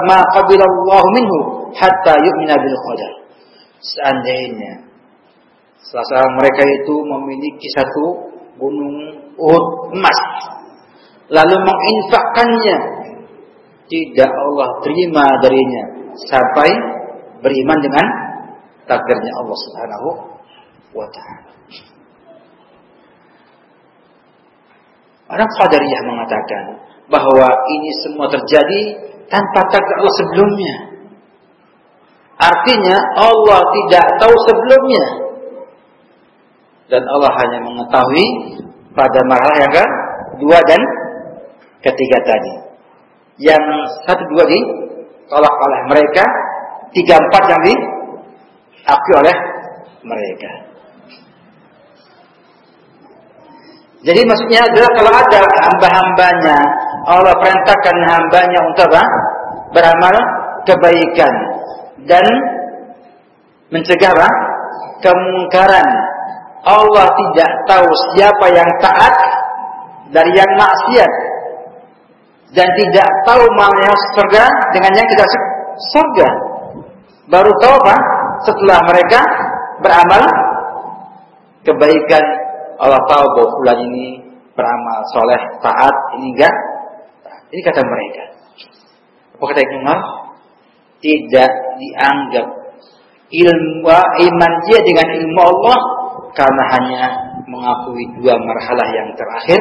ما قبل الله منه hatta yu'mina bil qadar. Seandainya salah seorang mereka itu memiliki satu gunung Uhud emas lalu menginfakkannya tidak Allah terima darinya sampai beriman dengan takdirnya Allah Subhanahu wa taala. Orang Qadariyah mengatakan bahwa ini semua terjadi tanpa takdir Allah sebelumnya. Artinya Allah tidak tahu sebelumnya. Dan Allah hanya mengetahui pada marah yang kan dua dan ketiga tadi. Yang satu dua di tolak oleh mereka, tiga empat yang diakui oleh mereka. Jadi maksudnya adalah kalau ada hamba-hambanya, Allah perintahkan hambanya untuk apa? Beramal kebaikan dan mencegah kemungkaran. Allah tidak tahu siapa yang taat dari yang maksiat dan tidak tahu mana surga dengan yang tidak surga. Baru tahu apa? Setelah mereka beramal kebaikan Allah tahu bahwa bulan ini beramal soleh taat ini enggak ini kata mereka apa kata Ibnu Umar tidak dianggap ilmu iman dia dengan ilmu Allah karena hanya mengakui dua marhalah yang terakhir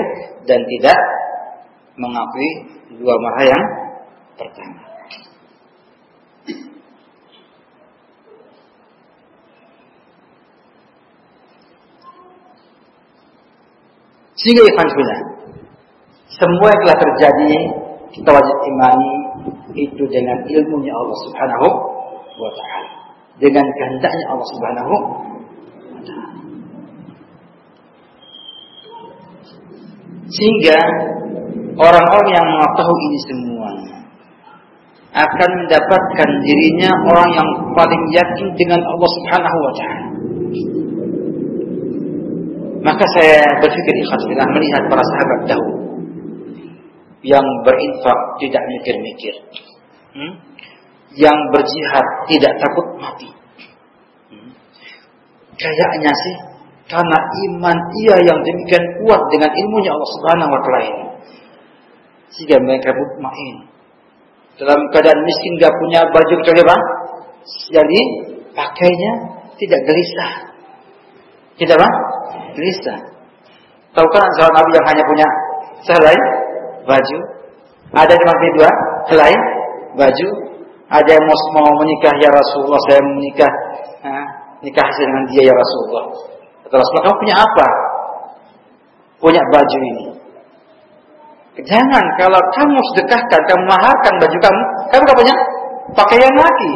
dan tidak mengakui dua marhalah yang pertama. Sehingga ikhwan semua yang telah terjadi kita wajib imani itu dengan ilmunya Allah Subhanahu wa taala. Dengan kehendaknya Allah Subhanahu wa taala. Sehingga orang-orang yang mengetahui ini semua akan mendapatkan dirinya orang yang paling yakin dengan Allah Subhanahu wa taala. Maka saya berpikir ikhlas melihat para sahabat dahulu yang berinfak tidak mikir-mikir. Hmm? Yang berjihad tidak takut mati. Hmm? Kayaknya sih karena iman ia yang demikian kuat dengan ilmunya Allah Subhanahu wa taala ini. Sehingga mereka mutmain. Dalam keadaan miskin gak punya baju kecuali apa? Jadi pakainya tidak gelisah. Tidak apa? Gelisah. Tahu kan seorang Nabi yang hanya punya sehelai baju. Ada yang pakai dua helai baju. Ada yang mau, mau menikah ya Rasulullah, saya mau menikah. Nah, nikah dengan dia ya Rasulullah. Kata Rasulullah, kamu punya apa? Punya baju ini. Jangan kalau kamu sedekahkan, kamu maharkan baju kamu, kamu punya pakaian lagi.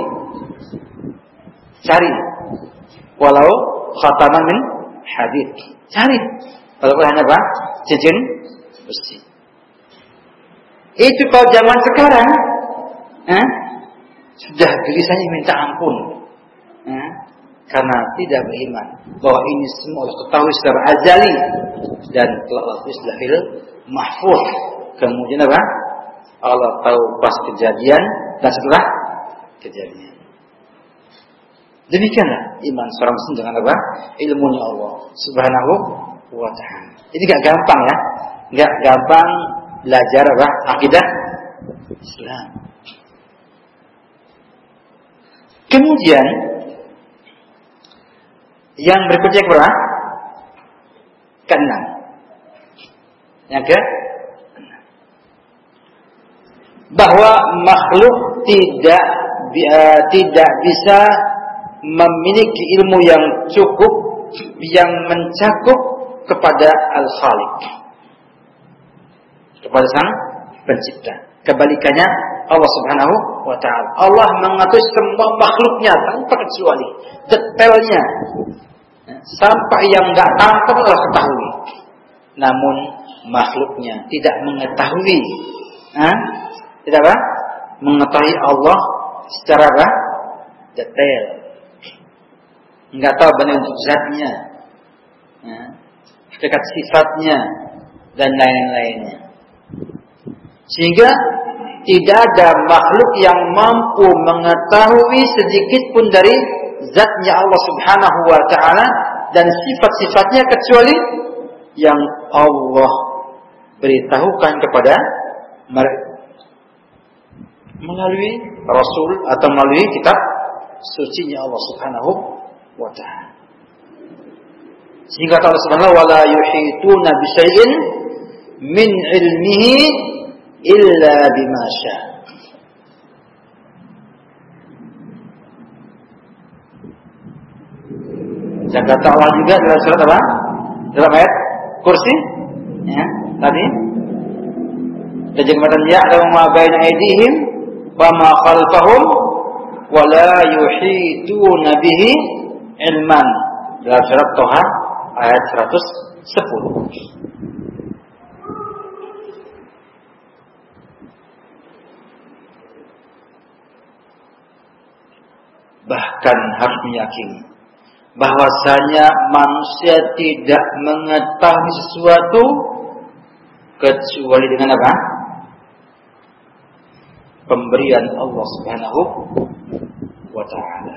Cari. Walau khataman min hadid. Cari. Walaupun hanya apa? Cincin besi. Itu kalau zaman sekarang, eh, sudah gelisahnya minta ampun. Eh, karena tidak beriman bahwa ini semua Allah ketahui secara azali dan telah Allah sudah fil mahfuz. Kemudian apa? Allah tahu pas kejadian dan setelah kejadian. Demikianlah iman seorang muslim dengan apa? Ilmunya Allah Subhanahu wa taala. Ini gak gampang ya. Gak gampang belajar apa? Akidah Islam. Kemudian yang berikutnya berapa? Keenam. Yang ke bahwa makhluk tidak uh, tidak bisa memiliki ilmu yang cukup yang mencakup kepada al-Khaliq kepada sang pencipta. Kebalikannya Allah Subhanahu wa taala. Allah mengatur semua makhluknya tanpa kecuali detailnya. Sampai yang nggak tampak Allah ketahui. Namun makhluknya tidak mengetahui. Tidak apa? Mengetahui Allah secara apa? Detail. Enggak tahu benar untuk zatnya. Ya. Dekat sifatnya dan lain-lainnya. Sehingga tidak ada makhluk yang mampu mengetahui sedikit pun dari zatnya Allah Subhanahu wa taala dan sifat-sifatnya kecuali yang Allah beritahukan kepada melalui Rasul atau melalui kitab suci Allah Subhanahu wa taala. Sehingga Allah Subhanahu wa la yuhituna bi syai'in min ilmihi illa bima syaa. Dan kata juga dalam surat apa? Dalam ayat kursi. Ya, tadi. Dan juga ya'lamu ma baina aydihim wa ma khalfahum wa la yuhituna bihi ilman. Dalam surat Toha ayat 110. bahkan harus meyakini bahwasanya manusia tidak mengetahui sesuatu kecuali dengan apa? Pemberian Allah Subhanahu wa taala.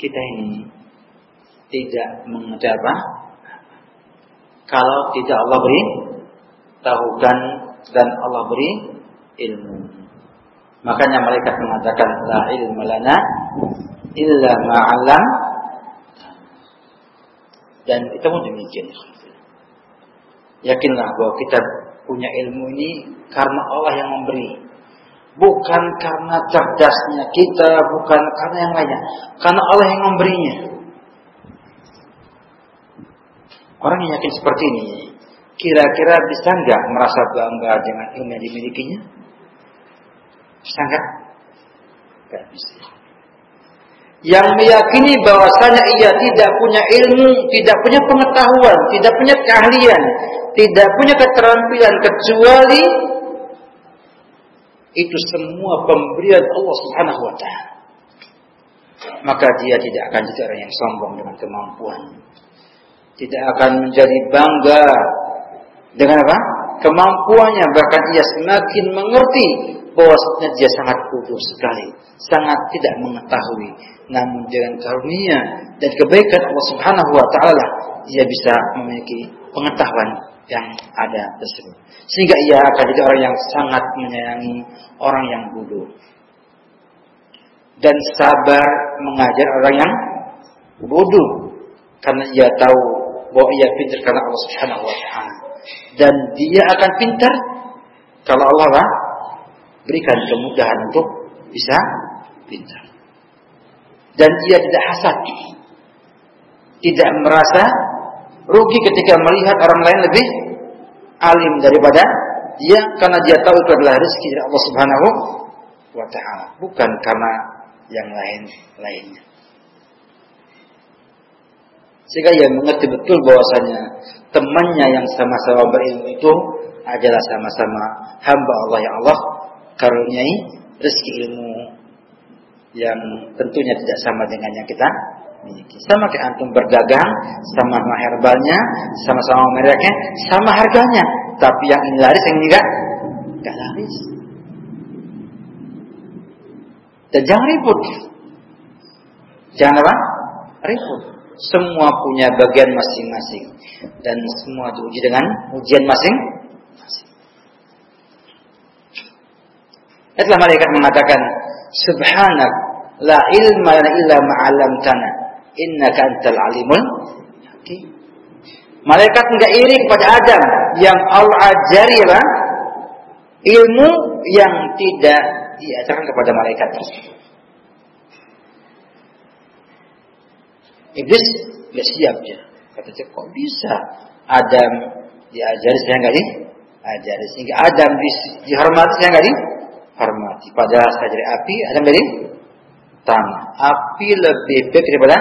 Kita ini tidak apa? Kalau tidak Allah beri tahukan dan Allah beri ilmu. Makanya mereka mengatakan la ilma lana illa ma'alam dan itu pun demikian. Yakinlah bahwa kita punya ilmu ini karena Allah yang memberi. Bukan karena cerdasnya kita, bukan karena yang lainnya. Karena Allah yang memberinya. Orang yang yakin seperti ini, kira-kira bisa nggak merasa bangga dengan ilmu yang dimilikinya? Sangat Gak bisa. Yang meyakini bahwasanya ia tidak punya ilmu, tidak punya pengetahuan, tidak punya keahlian, tidak punya keterampilan kecuali itu semua pemberian Allah Subhanahu wa taala. Maka dia tidak akan jadi orang yang sombong dengan kemampuan. Tidak akan menjadi bangga dengan apa? Kemampuannya bahkan ia semakin mengerti bahwasanya dia sangat bodoh sekali, sangat tidak mengetahui. Namun dengan karunia dan kebaikan Allah Subhanahu wa taala, dia bisa memiliki pengetahuan yang ada tersebut. Sehingga ia akan jadi orang yang sangat menyayangi orang yang bodoh. Dan sabar mengajar orang yang bodoh karena ia tahu bahwa ia pintar karena Allah Subhanahu wa taala. Dan dia akan pintar kalau Allah berikan kemudahan untuk bisa pintar. Dan dia tidak hasad. Tidak merasa rugi ketika melihat orang lain lebih alim daripada dia karena dia tahu itu adalah rezeki dari Allah Subhanahu wa taala, bukan karena yang lain-lainnya. Sehingga ia mengerti betul bahwasanya temannya yang sama-sama berilmu itu adalah sama-sama hamba Allah yang Allah karuniai rezeki ilmu yang tentunya tidak sama dengan yang kita miliki. Sama kayak antum berdagang, sama sama herbalnya, sama-sama mereknya, sama harganya. Tapi yang ini laris, yang ini enggak, enggak laris. Dan jangan ribut. Jangan apa? Ribut. Semua punya bagian masing-masing. Dan semua diuji dengan ujian masing-masing Itulah malaikat mengatakan, Subhanak la ilma lana illa ma'alamtana. Innaka antal alimul hakim. Malaikat enggak iri kepada Adam yang Allah ajari apa? Ilmu yang tidak diajarkan kepada malaikat. Iblis ya siap ya. Kata dia, kok bisa Adam diajari saya nggak diajari sehingga Adam di, dihormati saya nggak dihormati padahal saya dari api Adam dari tanah api lebih baik daripada?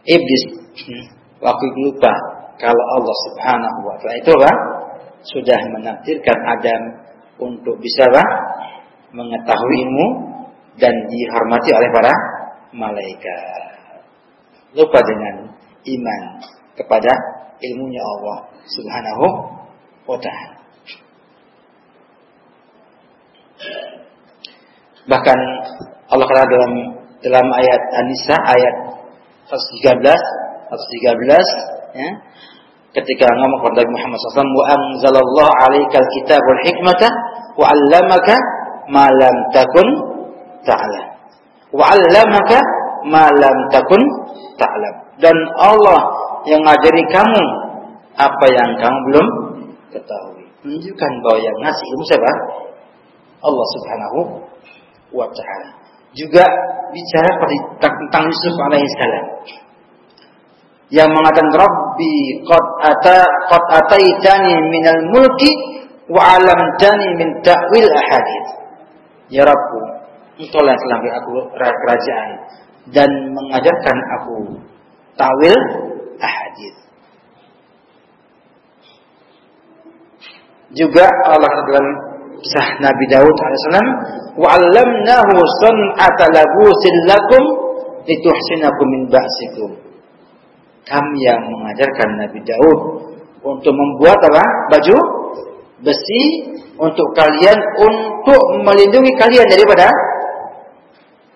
Iblis. Hmm. waktu itu lupa kalau Allah Subhanahu wa taala itu apa? Sudah menakdirkan Adam untuk bisa apa? Mengetahui ilmu dan dihormati oleh para malaikat. Lupa dengan iman kepada ilmunya Allah Subhanahu wa taala. Bahkan Allah kata dalam dalam ayat An-Nisa ayat 113 113 ya ketika ngomong kepada Muhammad SAW wa anzalallahu alaikal kitab wal hikmata wa 'allamaka ma lam takun ta'lam wa 'allamaka ma lam takun ta'lam dan Allah yang ngajari kamu apa yang kamu belum ketahui. Menunjukkan bahwa yang ngasih ilmu siapa? Allah Subhanahu wa taala. Juga bicara tentang Yusuf alaihissalam. Yang mengatakan Rabbi qad ata qad ataitani minal mulki wa 'alamtani min ta'wil ahadith. Ya Rabbku, Engkau yang telah aku kerajaan dan mengajarkan aku tawil ahadith. Juga Allah dalam kisah Nabi Daud alaihissalam, wa 'allamnahu san'ata labusin lakum lituhsinakum min ba'sikum. Kami yang mengajarkan Nabi Daud untuk membuat apa? Baju besi untuk kalian untuk melindungi kalian daripada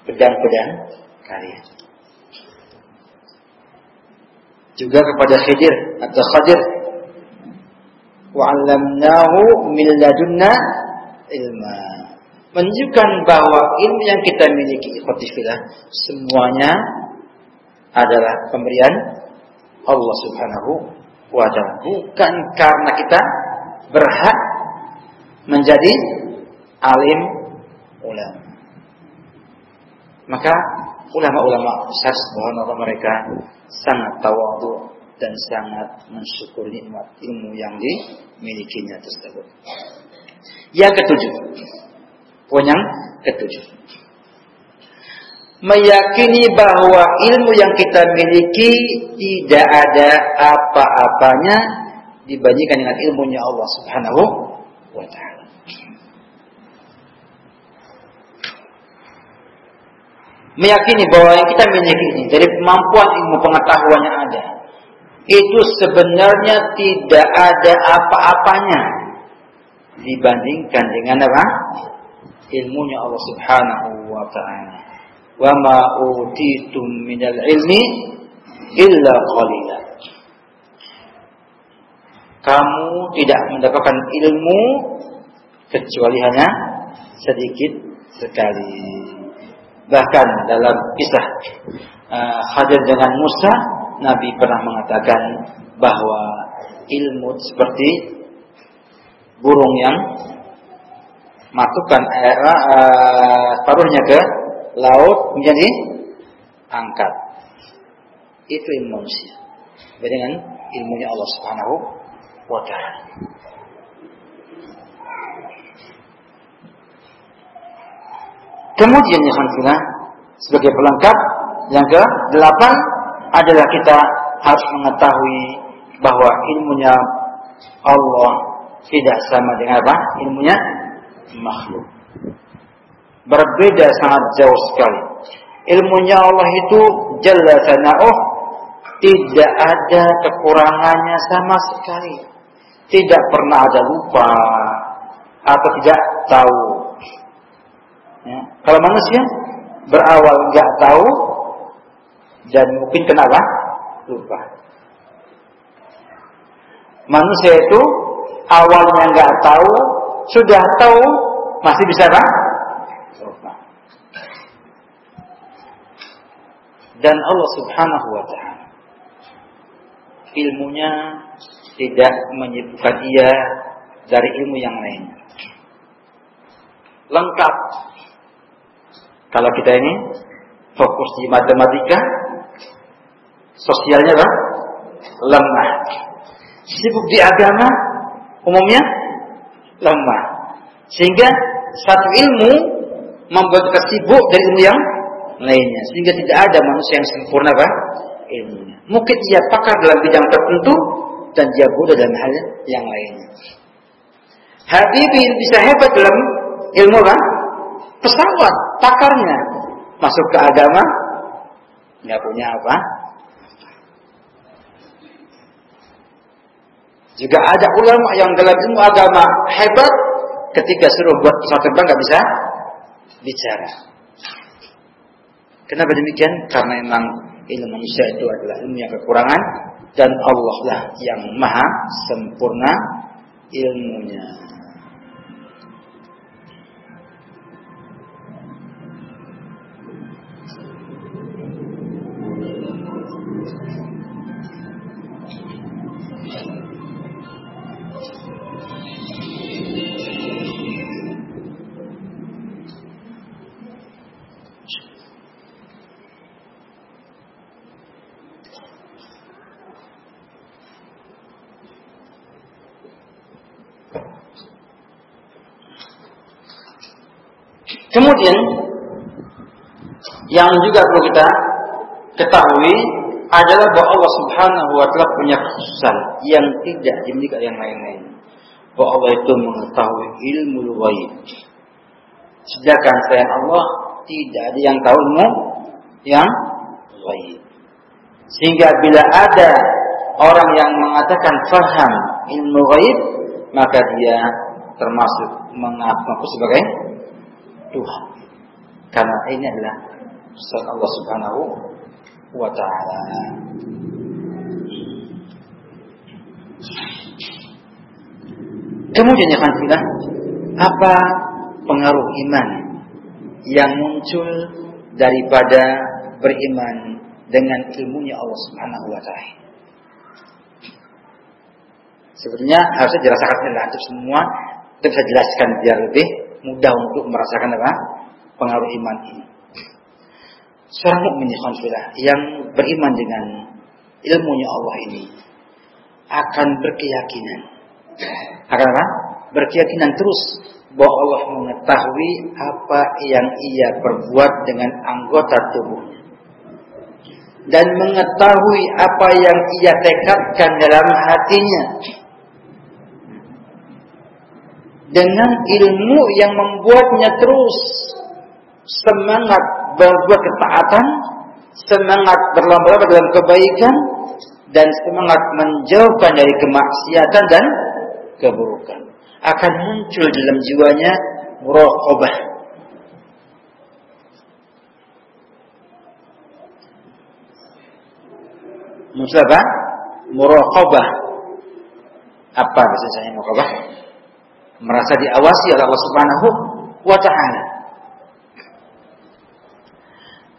pedang-pedang kalian juga kepada Khidir atau Khadir wa'allamnahu min ladunna ilma menunjukkan bahwa ilmu yang kita miliki ikhwatifillah semuanya adalah pemberian Allah Subhanahu wa taala. Bukan karena kita berhak menjadi alim ulama. Maka ulama-ulama besar subhanallah mereka sangat tawadu dan sangat mensyukur nikmat ilmu yang dimilikinya tersebut. Yang ketujuh, poin yang ketujuh, meyakini bahwa ilmu yang kita miliki tidak ada apa-apanya dibandingkan dengan ilmunya Allah Subhanahu wa taala. meyakini bahwa yang kita miliki ini dari kemampuan ilmu pengetahuan yang ada itu sebenarnya tidak ada apa-apanya dibandingkan dengan apa? ilmunya Allah Subhanahu wa taala. Wa ma utitum minal ilmi illa qalila. Kamu tidak mendapatkan ilmu kecuali hanya sedikit sekali. Bahkan dalam kisah uh, Khadir dengan Musa, Nabi pernah mengatakan bahwa ilmu seperti burung yang masukkan uh, uh, paruhnya ke laut menjadi angkat. Itu ilmu manusia. Dengan ilmunya Allah Subhanahu wa taala. Kemudian ya Khanfillah, sebagai pelengkap yang ke delapan adalah kita harus mengetahui bahwa ilmunya Allah tidak sama dengan apa? Ilmunya makhluk. Berbeda sangat jauh sekali. Ilmunya Allah itu jalla sana'uh tidak ada kekurangannya sama sekali. Tidak pernah ada lupa atau tidak tahu Ya. Kalau manusia berawal nggak tahu dan mungkin kenapa lupa. Manusia itu awalnya nggak tahu, sudah tahu masih bisa apa? Dan Allah Subhanahu wa taala ilmunya tidak menyebutkan ia dari ilmu yang lain. Lengkap kalau kita ini fokus di matematika, sosialnya apa? lemah. Sibuk di agama umumnya lemah. Sehingga satu ilmu membuat kita sibuk dari ilmu yang lainnya. Sehingga tidak ada manusia yang sempurna apa? ilmunya. Mungkin dia pakar dalam bidang tertentu dan dia bodoh dalam hal yang lainnya. Habibie bisa hebat dalam ilmu apa? Pesawat, pakarnya. Masuk ke agama, nggak punya apa? Juga ada ulama yang dalam ilmu agama hebat, ketika suruh buat pesawat terbang nggak bisa bicara. Kenapa demikian? Karena memang ilmu manusia itu adalah ilmu yang kekurangan dan Allah lah yang maha sempurna ilmunya. Kemudian yang juga perlu kita ketahui adalah bahwa Allah Subhanahu wa taala punya khususan yang tidak dimiliki yang lain-lain. Bahwa Allah itu mengetahui ilmu ghaib. Sedangkan selain Allah tidak ada yang tahu ilmu yang ghaib. Sehingga bila ada orang yang mengatakan faham ilmu ghaib, maka dia termasuk mengaku sebagai Tuhan. Karena ini adalah pesan Allah Subhanahu wa taala. Kemudian ya kan apa pengaruh iman yang muncul daripada beriman dengan ilmunya Allah Subhanahu wa taala. Sebenarnya harusnya dirasakan oleh semua, kita bisa jelaskan biar lebih mudah untuk merasakan apa? pengaruh iman ini. Seorang mukmin yang beriman dengan ilmunya Allah ini akan berkeyakinan. Akan apa? Berkeyakinan terus bahwa Allah mengetahui apa yang ia perbuat dengan anggota tubuhnya. Dan mengetahui apa yang ia tekadkan dalam hatinya dengan ilmu yang membuatnya terus semangat berbuat ketaatan, semangat berlomba-lomba dalam kebaikan, dan semangat menjauhkan dari kemaksiatan dan keburukan. Akan muncul dalam jiwanya muraqabah. Muncul apa? Muraqabah. Apa bahasa saya muraqabah? Merasa diawasi oleh Allah Subhanahu wa taala.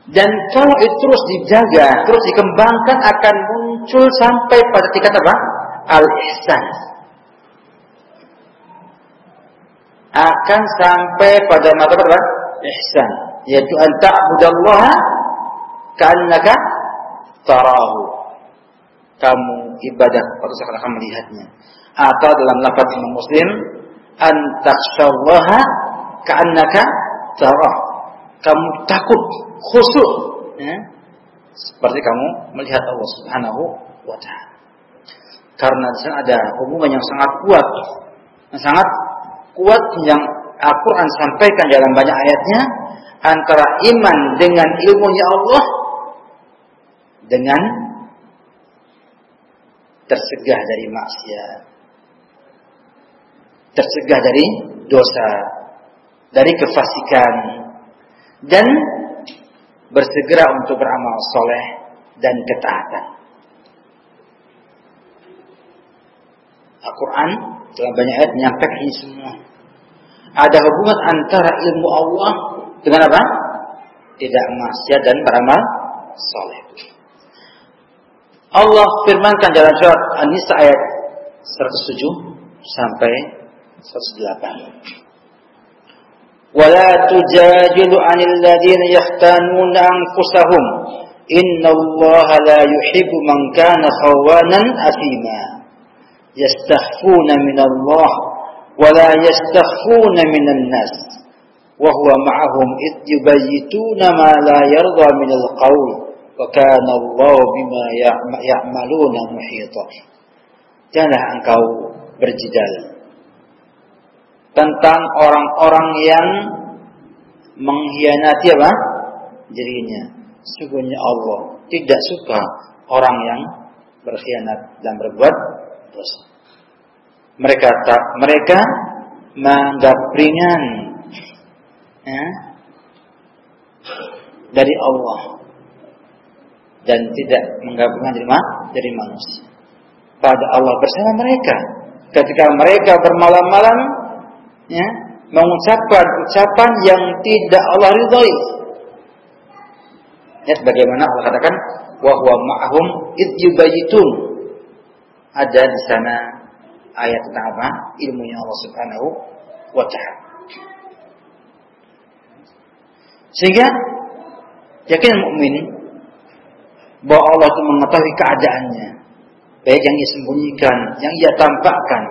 Dan kalau itu terus dijaga, terus dikembangkan akan muncul sampai pada tingkat apa? Al-ihsan. Akan sampai pada mata apa? Ihsan. Yaitu anta'budallaha ka'annaka tarahu. Kamu ibadah pada saat akan melihatnya. Atau dalam lafaz Imam Muslim, antakshallaha ka'annaka tarah. Kamu takut, khusyuk. Ya? Seperti kamu melihat Allah Subhanahu wa taala. Karena di sana ada hubungan yang sangat kuat. Yang sangat kuat yang Al-Quran sampaikan dalam banyak ayatnya antara iman dengan ilmunya Allah dengan tersegah dari maksiat tercegah dari dosa, dari kefasikan, dan bersegera untuk beramal soleh dan ketaatan. Al-Quran dalam banyak ayat menyampaikan ini semua. Ada hubungan antara ilmu Allah dengan apa? Tidak maksiat dan beramal soleh. Allah firmankan dalam surat An-Nisa ayat 107 sampai 108. Wala tujadilu 'anil ladzina yahtanuna anfusahum Inna Allah la yuhibbu man kana khawanan asima. Yastakhfuna min Allah wa la yastakhfuna min an-nas. Wa huwa ma'ahum id yubayyituna ma la yarda min al-qawl. Wa kana Allah bima ya'maluna muhita. Janganlah engkau berjidal tentang orang-orang yang mengkhianati apa? dirinya. Sungguhnya Allah tidak suka orang yang berkhianat dan berbuat dosa. Mereka tak mereka menganggap ringan ya, dari Allah dan tidak menggabungkan dari, dari manusia. Pada Allah bersama mereka. Ketika mereka bermalam-malam ya, mengucapkan ucapan yang tidak Allah ridhoi. Ya, sebagaimana Allah katakan, wa huwa ma'hum id. Ada di sana ayat tentang apa? Ilmunya Allah Subhanahu wa taala. Sehingga yakin mukmin bahwa Allah itu mengetahui keadaannya, baik yang ia sembunyikan, yang ia tampakkan,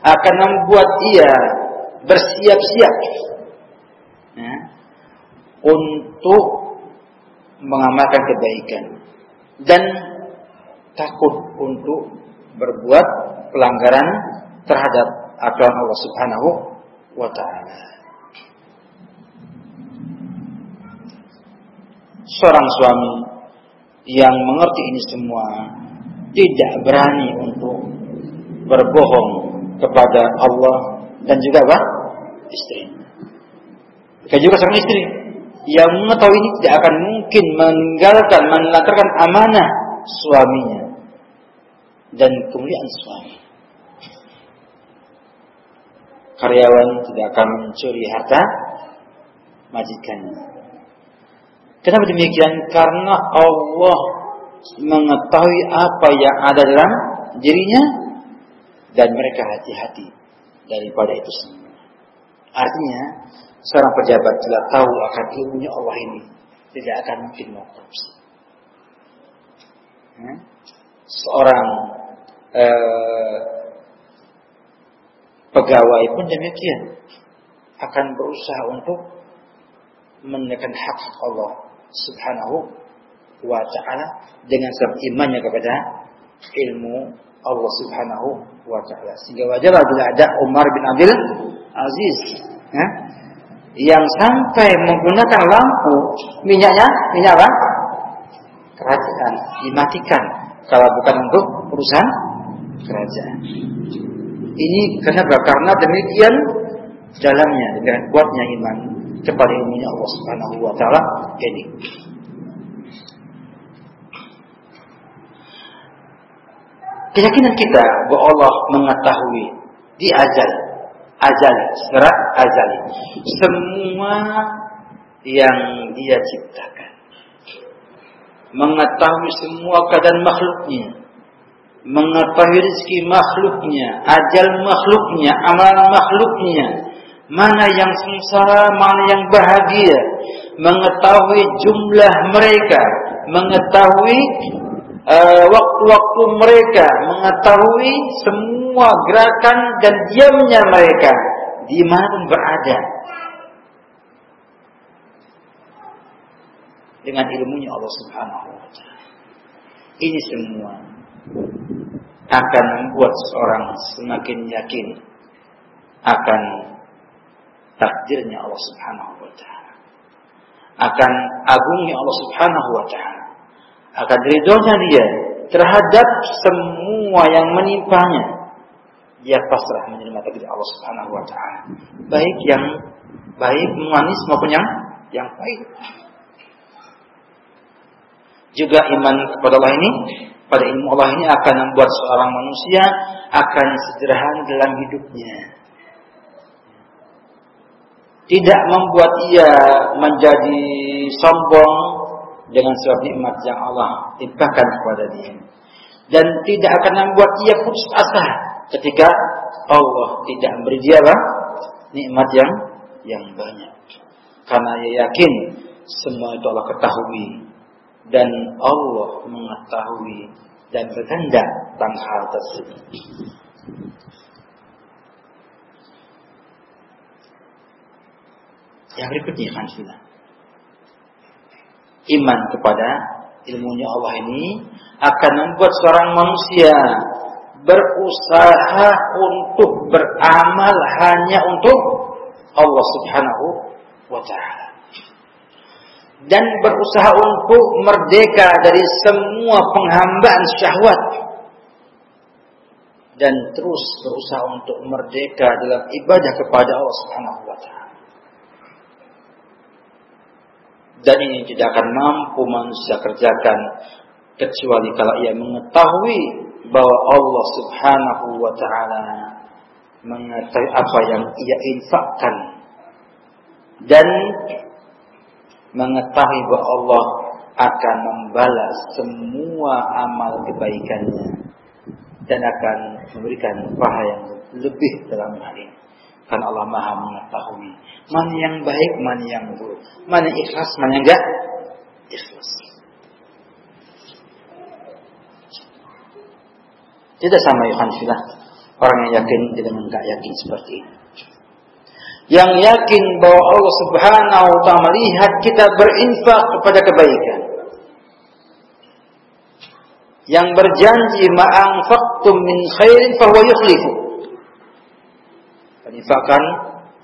akan membuat ia bersiap-siap. Ya, untuk mengamalkan kebaikan. Dan takut untuk berbuat pelanggaran terhadap aturan Allah Subhanahu wa taala. Seorang suami yang mengerti ini semua tidak berani untuk berbohong kepada Allah dan juga apa? Istri. Jika juga seorang istri yang mengetahui ini tidak akan mungkin meninggalkan, menelantarkan amanah suaminya dan kemuliaan suami. Karyawan tidak akan mencuri harta majikannya. Kenapa demikian? Karena Allah mengetahui apa yang ada dalam dirinya dan mereka hati-hati daripada itu semua. Artinya, seorang pejabat tidak tahu akan ilmunya Allah ini, tidak akan mungkin mau. Hmm? Seorang eh, pegawai pun demikian akan berusaha untuk menekan hak Allah Subhanahu wa taala dengan sebab imannya kepada ilmu Allah Subhanahu wa taala. Sehingga wajar bila ada Umar bin Abdul Aziz ya, yang sampai menggunakan lampu minyaknya minyak apa? Kerajaan dimatikan kalau bukan untuk urusan kerajaan. Ini kenapa? Karena demikian dalamnya dengan kuatnya iman kepada ilmunya Allah Subhanahu wa taala ini. Keyakinan kita bahwa Allah mengetahui di azal, azal, secara azali, semua yang Dia ciptakan, mengetahui semua keadaan makhluknya, mengetahui rezeki makhluknya, ajal makhluknya, amalan makhluknya, mana yang sengsara, mana yang bahagia, mengetahui jumlah mereka, mengetahui waktu-waktu uh, mereka mengetahui semua gerakan dan diamnya mereka di mana berada dengan ilmunya Allah Subhanahu wa taala. Ini semua akan membuat seorang semakin yakin akan takdirnya Allah Subhanahu wa taala. Akan agungnya Allah Subhanahu wa taala akan ridhonya dia terhadap semua yang menimpanya. Dia pasrah menerima takdir Allah Subhanahu wa taala. Baik yang baik manis maupun yang yang baik. Juga iman kepada Allah ini, pada ilmu Allah ini akan membuat seorang manusia akan sederhana dalam hidupnya. Tidak membuat ia menjadi sombong dengan sebab nikmat yang Allah timpakan kepada dia. Dan tidak akan membuat ia putus asa ketika Allah tidak memberi dia nikmat yang yang banyak. Karena ia yakin semua itu Allah ketahui dan Allah mengetahui dan berkehendak tentang hal tersebut. Yang berikutnya kan iman kepada ilmunya Allah ini akan membuat seorang manusia berusaha untuk beramal hanya untuk Allah Subhanahu wa taala. Dan berusaha untuk merdeka dari semua penghambaan syahwat dan terus berusaha untuk merdeka dalam ibadah kepada Allah Subhanahu wa taala. Dan ini tidak akan mampu manusia kerjakan kecuali kalau ia mengetahui bahwa Allah Subhanahu wa taala mengetahui apa yang ia infakkan dan mengetahui bahwa Allah akan membalas semua amal kebaikannya dan akan memberikan pahala yang lebih dalam hal ini. Karena Allah Maha mengetahui mana yang baik, mana yang buruk, mana ikhlas, mana yang enggak ikhlas. Tidak sama Yohan Filah. Orang yang yakin tidak enggak yakin seperti ini. Yang yakin bahwa Allah Subhanahu wa taala melihat kita berinfak kepada kebaikan. Yang berjanji ma'anfaqtum min khairin fahuwa yukhlifu. Infakkan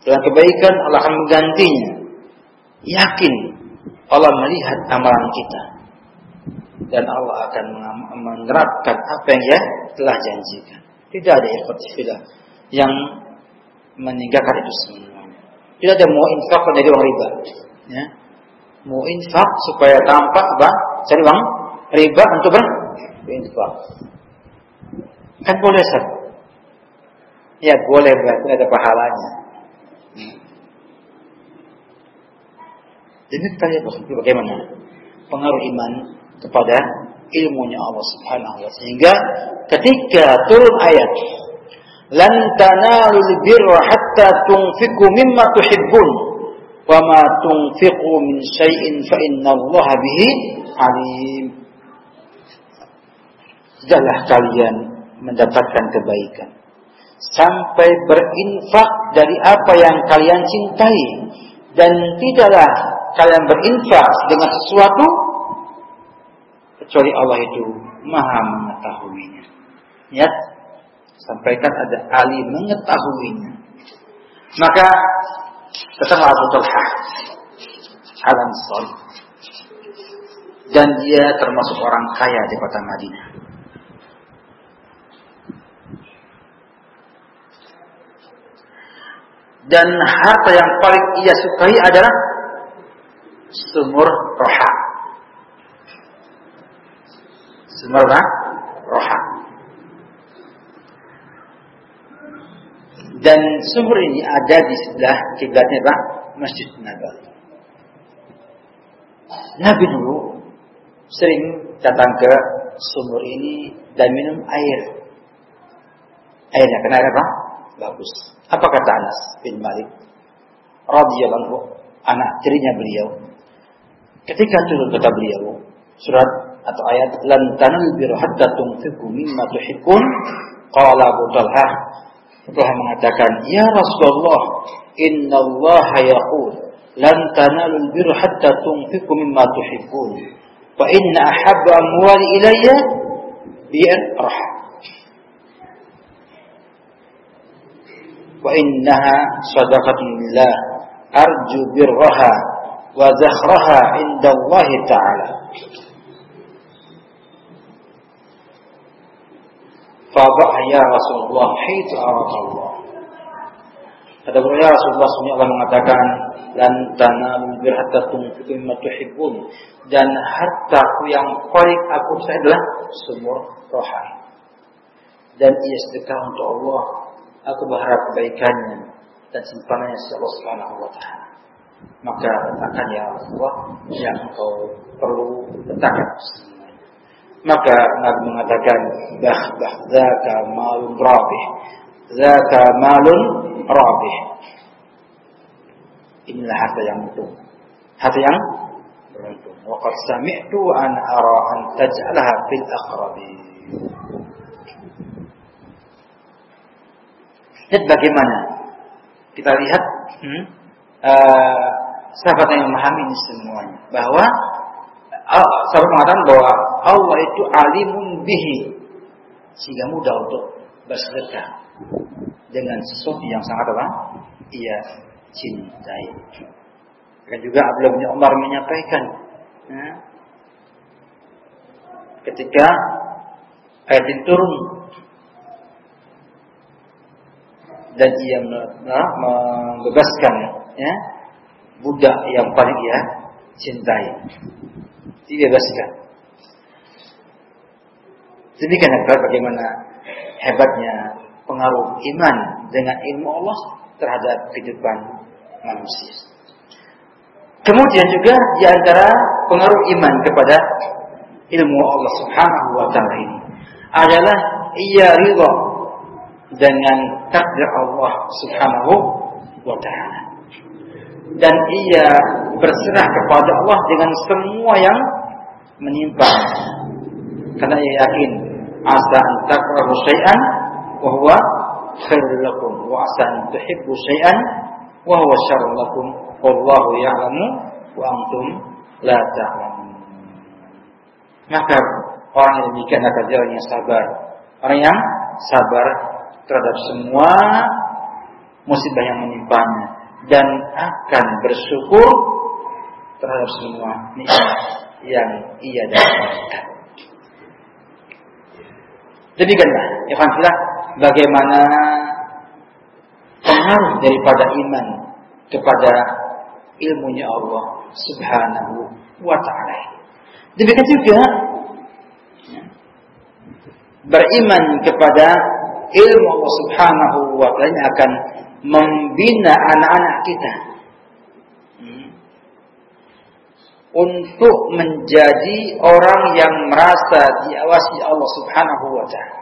dengan kebaikan Allah akan menggantinya. Yakin Allah melihat amalan kita dan Allah akan menerapkan apa yang ya telah janjikan. Tidak ada ikhtilaf yang meninggalkan itu semua. Tidak ada mau infak menjadi uang riba. Ya. Mau infak supaya tampak apa? Cari uang riba untuk berinfak. Kan boleh sah. Ya boleh berarti ada pahalanya. Jadi tanya bagaimana pengaruh iman kepada ilmunya Allah Subhanahu wa sehingga ketika turun ayat lan tanalul birra hatta tunfiqu mimma tuhibbun wa ma tunfiqu min syai'in fa innallaha bihi alim. Tidaklah kalian mendapatkan kebaikan sampai berinfak dari apa yang kalian cintai dan tidaklah kalian berinfak dengan sesuatu kecuali Allah itu maha mengetahuinya. Ya, sampaikan ada Ali mengetahuinya. Maka datanglah Abu Talha Alam Sol dan dia termasuk orang kaya di kota Madinah. Dan harta yang paling ia sukai adalah sumur roha. Sumur roha. Dan sumur ini ada di sebelah kiblatnya Pak, Masjid Nabawi. Nabi dulu sering datang ke sumur ini dan minum air. Airnya kena apa? Bagus. Apa kata Anas bin Malik? Radiyallahu anak tirinya beliau. Ketika turun kata beliau, surat atau ayat lan tanal bir hatta tunfiqu mimma tuhibbun qala Abu Talha telah mengatakan ya Rasulullah inna Allah yaqul lan tanalul bir hatta tunfiqu mimma tuhibbun wa inna ahabba amwali ilayya bi'ar rahim wa innaha sadaqatun lillah arju birraha wa zakhraha inda Allah Ta'ala. Fabah ya Rasulullah haitu Allah. Kata ya Rasulullah SAW Allah mengatakan dan tanalul bir hatta tunfiqu mimma tuhibbun dan hartaku yang paling aku saya adalah sumur rohani. Dan ia sedekah untuk Allah. Aku berharap kebaikannya dan simpanannya si Allah Subhanahu wa taala. Maka katakan ya Allah yang kau perlu letakkan maka Nabi mengatakan bah bah zaka malun rabih. Zaka malun rabih. Inilah harta yang untung. Harta yang beruntung. Waqad sami'tu an ara an taj'alaha fil aqrabin. Lihat bagaimana kita lihat hmm, uh, sahabat yang memahami ini semuanya bahwa uh, sahabat mengatakan bahwa Allah itu alimun bihi sehingga mudah untuk bersedekah dengan sesuatu yang sangat apa? Ia cintai. Dan juga Abdullah bin Umar menyampaikan ya, ketika ayat ini turun dan ia membebaskan ya, budak yang paling ia cintai. Dibebaskan. Demikian bagaimana hebatnya pengaruh iman dengan ilmu Allah terhadap kehidupan manusia. Kemudian juga di antara pengaruh iman kepada ilmu Allah Subhanahu wa taala ini adalah ia ridha dengan takdir Allah Subhanahu wa taala. Dan ia berserah kepada Allah dengan semua yang menimpa. Karena ia yakin asa an takrahu syai'an wa huwa khairul lakum wa asa an tuhibbu syai'an wa huwa syarrul lakum wallahu ya'lamu wa antum la ta'lamun. Maka orang yang demikian akan jalan yang sabar. Orang yang sabar terhadap semua musibah yang menimpanya dan akan bersyukur terhadap semua nikmat yang ia dapatkan. Demikianlah, ya bagaimana pengaruh daripada iman kepada ilmunya Allah Subhanahu wa taala. Demikian juga beriman kepada ilmu Allah Subhanahu wa taala akan membina anak-anak kita hmm. untuk menjadi orang yang merasa diawasi Allah Subhanahu wa taala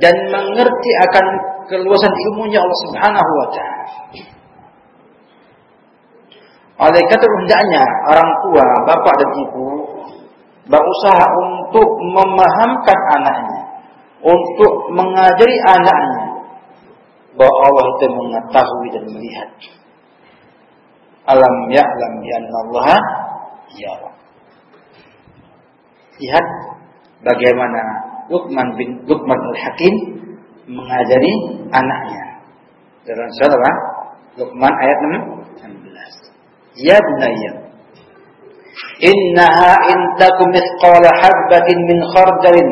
dan mengerti akan keluasan ilmunya Allah Subhanahu wa taala. Oleh kata hendaknya orang tua, bapak dan ibu berusaha untuk memahamkan anaknya, untuk mengajari anaknya bahwa Allah itu mengetahui dan melihat. Alam ya'lam bi Allah ya Lihat bagaimana Luqman bin Luqman al-Hakim mengajari anaknya. Dalam surah Luqman ayat 16. Ya bunayya Innaha in takum mithqala habbatin min khardalin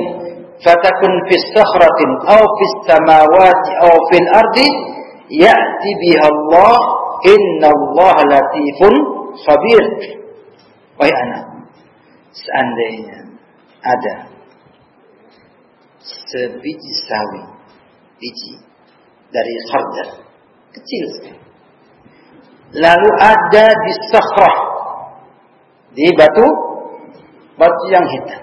fatakun fis sakhratin aw fis samawati aw fil ardi ya'ti biha Allah inna Allah latifun khabir. Wahai anak seandainya ada sebiji sawi biji dari khardal kecil lalu ada di sakhrah di batu batu yang hitam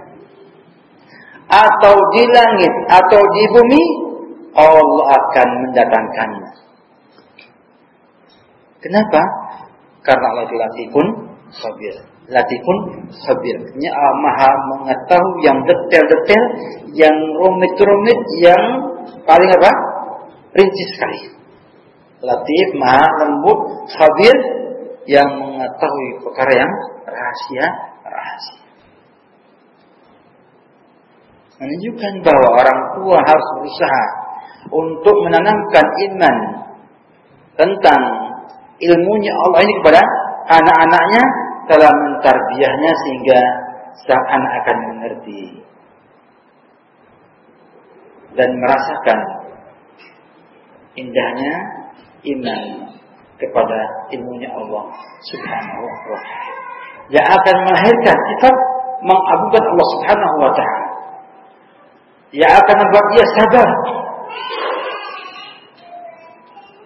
atau di langit atau di bumi Allah akan mendatangkannya. Kenapa? Karena Allah latifun khabir. Latifun khabir. Nya maha mengetahui yang detail-detail, yang rumit-rumit, yang paling apa? Rinci sekali. Latif, maha lembut, khabir, yang mengetahui perkara yang rahasia, rahasia menunjukkan bahwa orang tua harus berusaha untuk menanamkan iman tentang ilmunya Allah ini kepada anak-anaknya dalam mentarbiahnya sehingga sang anak akan mengerti dan merasakan indahnya iman kepada ilmunya Allah Subhanahu wa taala. Yang akan melahirkan sifat mengabulkan Allah Subhanahu wa taala yang akan membuat ia sabar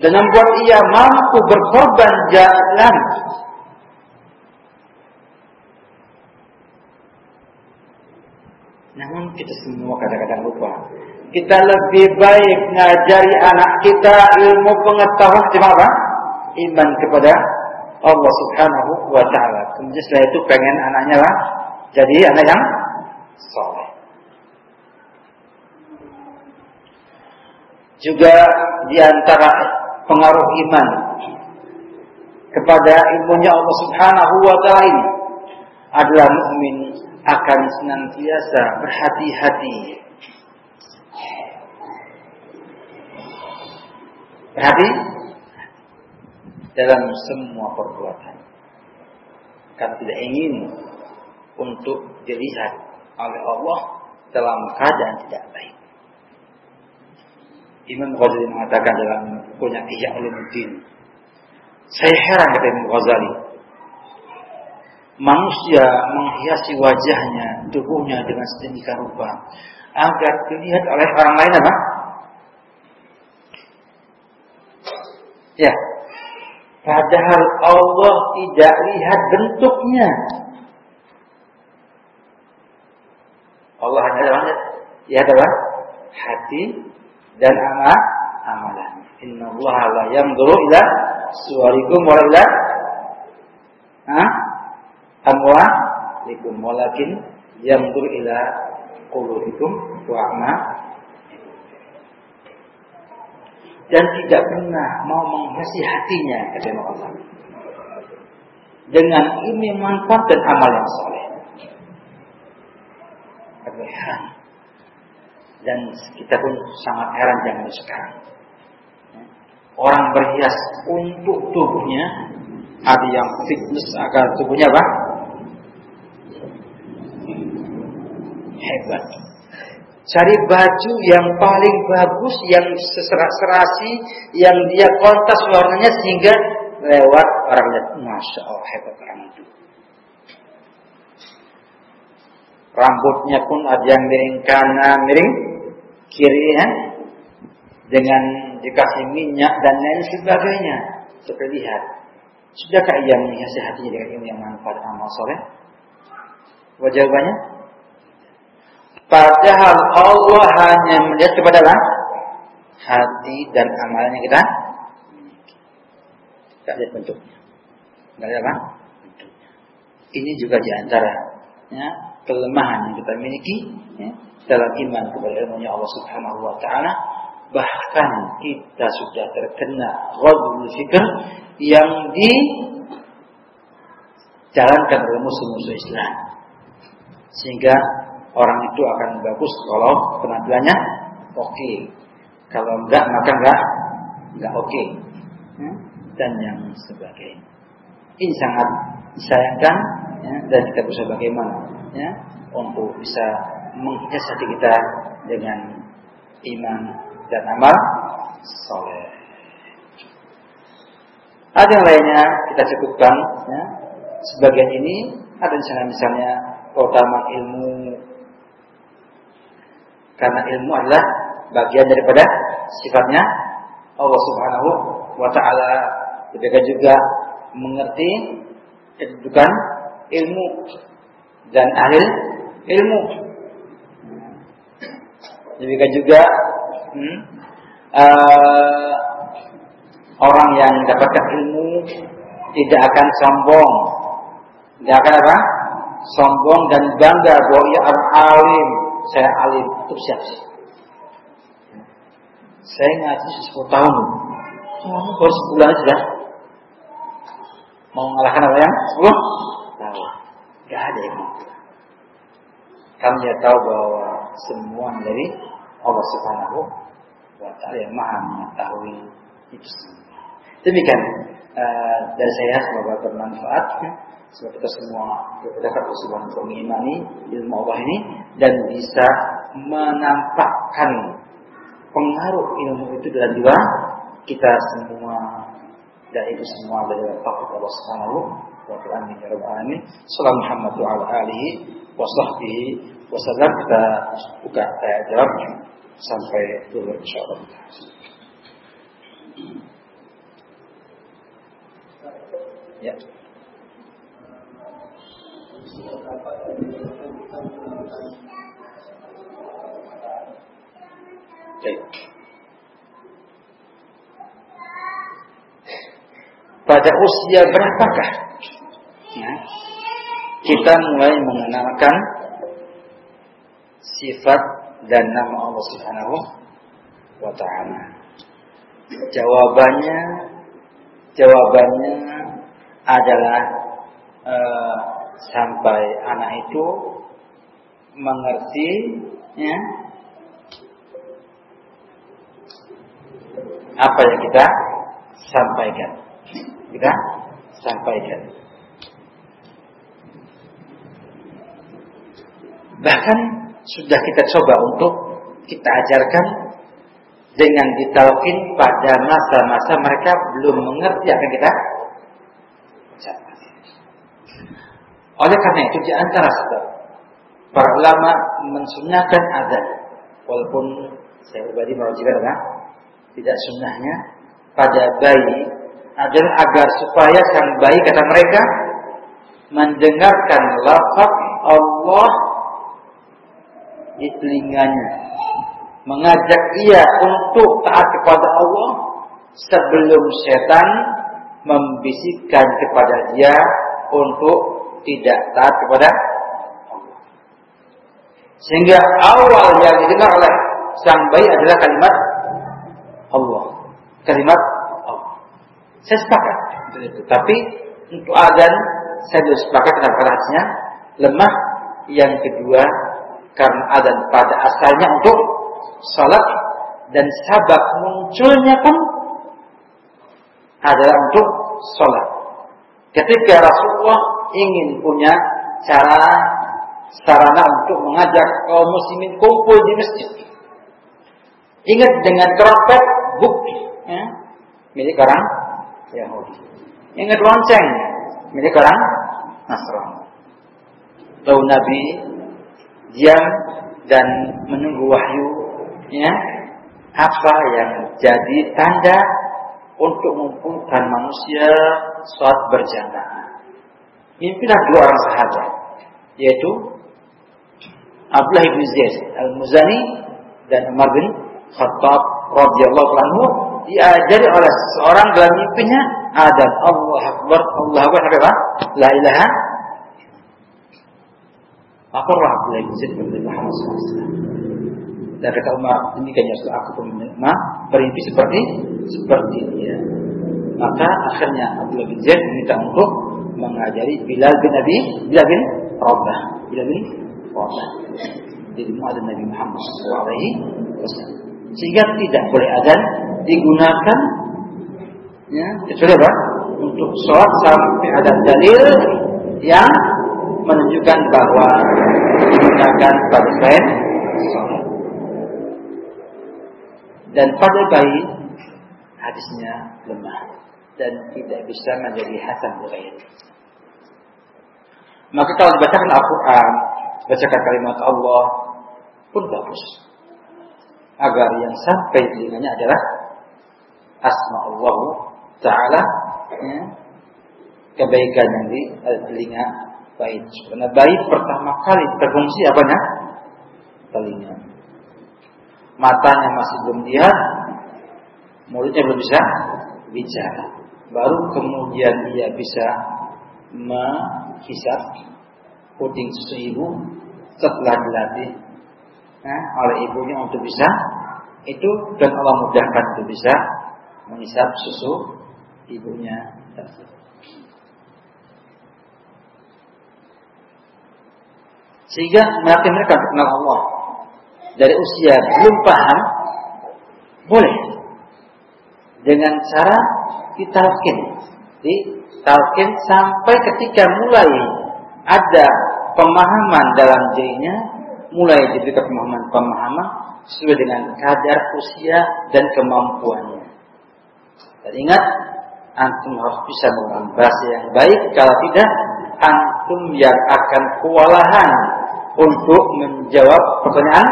dan membuat ia mampu berkorban jalan Namun kita semua kadang-kadang lupa. Kita lebih baik ngajari anak kita ilmu pengetahuan cuma apa? Iman kepada Allah Subhanahu wa taala. Kemudian setelah itu pengen anaknya lah jadi anak yang soleh. Juga di antara pengaruh iman kepada ilmunya Allah Subhanahu wa taala adalah mukmin akan senantiasa berhati-hati. Berhati dalam semua perbuatan. Karena tidak ingin untuk dilihat oleh Allah dalam keadaan tidak baik. Imam Ghazali mengatakan dalam bukunya Ihya Ulumuddin. Saya heran kata Imam Ghazali. Manusia menghiasi wajahnya, tubuhnya dengan sedemikian rupa agar dilihat oleh orang lain apa? Ya. Padahal Allah tidak lihat bentuknya. Allah hanya lihat ya adalah hati dan amal amalan. Inna Allah la yamduru ila suwarikum wa ila ha? amwalikum walakin yamduru ila qulubikum wa amal dan tidak pernah mau menghiasi hatinya kata Allah dengan ini manfaat dan amal yang soleh. Heran dan kita pun sangat heran zaman sekarang. Orang berhias untuk tubuhnya, ada yang fitness agar tubuhnya apa? Hebat. Cari baju yang paling bagus, yang serasi, yang dia kontas warnanya sehingga lewat orang lihat, masya Allah hebat orang itu. Rambutnya pun ada yang miring kanan, miring kiri ya. Dengan dikasih minyak dan lain sebagainya. Kita lihat sudahkah ia menghiasi hatinya dengan ilmu yang manfaat amal soleh? Jawabannya? Padahal Allah hanya melihat kepada lah, hati dan amalnya kita. Tidak lihat bentuknya. Tidak lihat apa? Bentuknya. Ini juga di antara ya, kelemahan yang kita miliki ya, dalam iman kepada ilmunya Allah Subhanahu wa taala bahkan kita sudah terkena ghadul fikr yang dijalankan oleh musuh-musuh Islam sehingga orang itu akan bagus kalau penampilannya oke okay. kalau enggak maka enggak enggak oke okay. Hmm? dan yang sebagainya ini sangat disayangkan ya, dan kita bisa bagaimana ya untuk bisa menghias hati kita dengan iman dan amal soleh. Ada yang lainnya kita cukupkan. Ya. Sebagian ini ada misalnya misalnya terutama ilmu karena ilmu adalah bagian daripada sifatnya Allah Subhanahu wa taala. Demikian juga mengerti kedudukan ilmu dan ahli ilmu Demikian juga hmm, uh, orang yang mendapatkan ilmu tidak akan sombong, tidak akan apa? Sombong dan bangga bahwa ia alim, saya alim itu siapa sih? Saya ngaji 10 tahun. Kamu baru sebulan sudah mau mengalahkan apa yang 10 tahun. Gak ada yang Kami ya tahu bahwa semua dari Allah Subhanahu wa taala yang Maha mengetahui itu semua. Demikian uh, dari saya semoga bermanfaat. Semoga kita semua dapat untuk mengimani ilmu Allah ini dan bisa menampakkan pengaruh ilmu itu dalam jiwa kita semua dan itu semua dari taufik Allah Subhanahu wa taala amin ya rabbal alamin. Salam Muhammad wa ala alihi wa sahbihi kita buka tanya jawab sampai dulu insyaallah. Ya. Baik. Pada usia berapakah ya, kita mulai mengenalkan sifat dan nama Allah Subhanahu wa taala. Jawabannya jawabannya adalah uh, sampai anak itu mengerti ya apa yang kita sampaikan. Kita sampaikan. Bahkan sudah kita coba untuk kita ajarkan dengan ditalkin pada masa-masa mereka belum mengerti yang kita ucapkan. Oleh karena itu di antara sebab para ulama mensunahkan azan walaupun saya pribadi merujikan adalah tidak sunnahnya pada bayi adalah agar supaya sang bayi kata mereka mendengarkan lafaz Allah di telinganya mengajak ia untuk taat kepada Allah sebelum setan membisikkan kepada dia untuk tidak taat kepada Allah. Sehingga awal yang didengar oleh sang bayi adalah kalimat Allah. Kalimat Allah. Saya sepakat itu. Tapi untuk adan saya belum sepakat dengan kerasnya lemah. Yang kedua karena adan pada asalnya untuk salat dan sabab munculnya pun adalah untuk salat. Ketika Rasulullah ingin punya cara sarana untuk mengajak kaum muslimin kumpul di masjid. Ingat dengan trompet bukti ya, milik orang Yahudi. Ingat lonceng milik orang Nasrani. Tahu Nabi diam dan menunggu wahyu ya apa yang jadi tanda untuk mengumpulkan manusia saat berjamaah. Mimpilah dua orang sahabat yaitu Abdullah bin Zaid al-Muzani dan Umar bin Khattab radhiyallahu anhu diajari oleh seorang dalam mimpinya ada Allah Akbar Allah Akbar? La ilaha Laporlah Abdullah bin Zaid kepada Muhammad SAW. Dan kata Umar, ini kan sudah aku penerima perintah seperti seperti dia. Maka akhirnya Abdullah bin Zaid meminta untuk mengajari Bilal bin Abi, Bilal bin Rabah, Bilal bin Rabah. Jadi muadzin Nabi Muhammad SAW. Sehingga tidak boleh adzan digunakan ya, kecuali apa? Untuk sholat sampai ada dalil yang menunjukkan bahwa selain sholat. Dan pada bayi hadisnya lemah dan tidak bisa menjadi hasan bukain. Maka kalau dibacakan Al-Quran, bacakan kalimat Allah pun bagus. Agar yang sampai telinganya adalah asma Allah Ta'ala ya, kebaikan yang di telinga bayi. Karena bayi pertama kali berfungsi apanya? Telinga. Matanya masih belum lihat, mulutnya belum bisa bicara. Baru kemudian dia bisa menghisap puding susu ibu setelah dilatih nah, oleh ibunya untuk bisa itu dan Allah mudahkan untuk bisa menghisap susu ibunya tersebut. Sehingga melatih mereka kenal Allah dari usia belum paham boleh dengan cara ditalkin ditalkin sampai ketika mulai ada pemahaman dalam dirinya mulai diberikan pemahaman-pemahaman sesuai dengan kadar usia dan kemampuannya. Dan ingat, antum harus bisa menggunakan bahasa yang baik. Kalau tidak, antum yang akan kewalahan untuk menjawab pertanyaan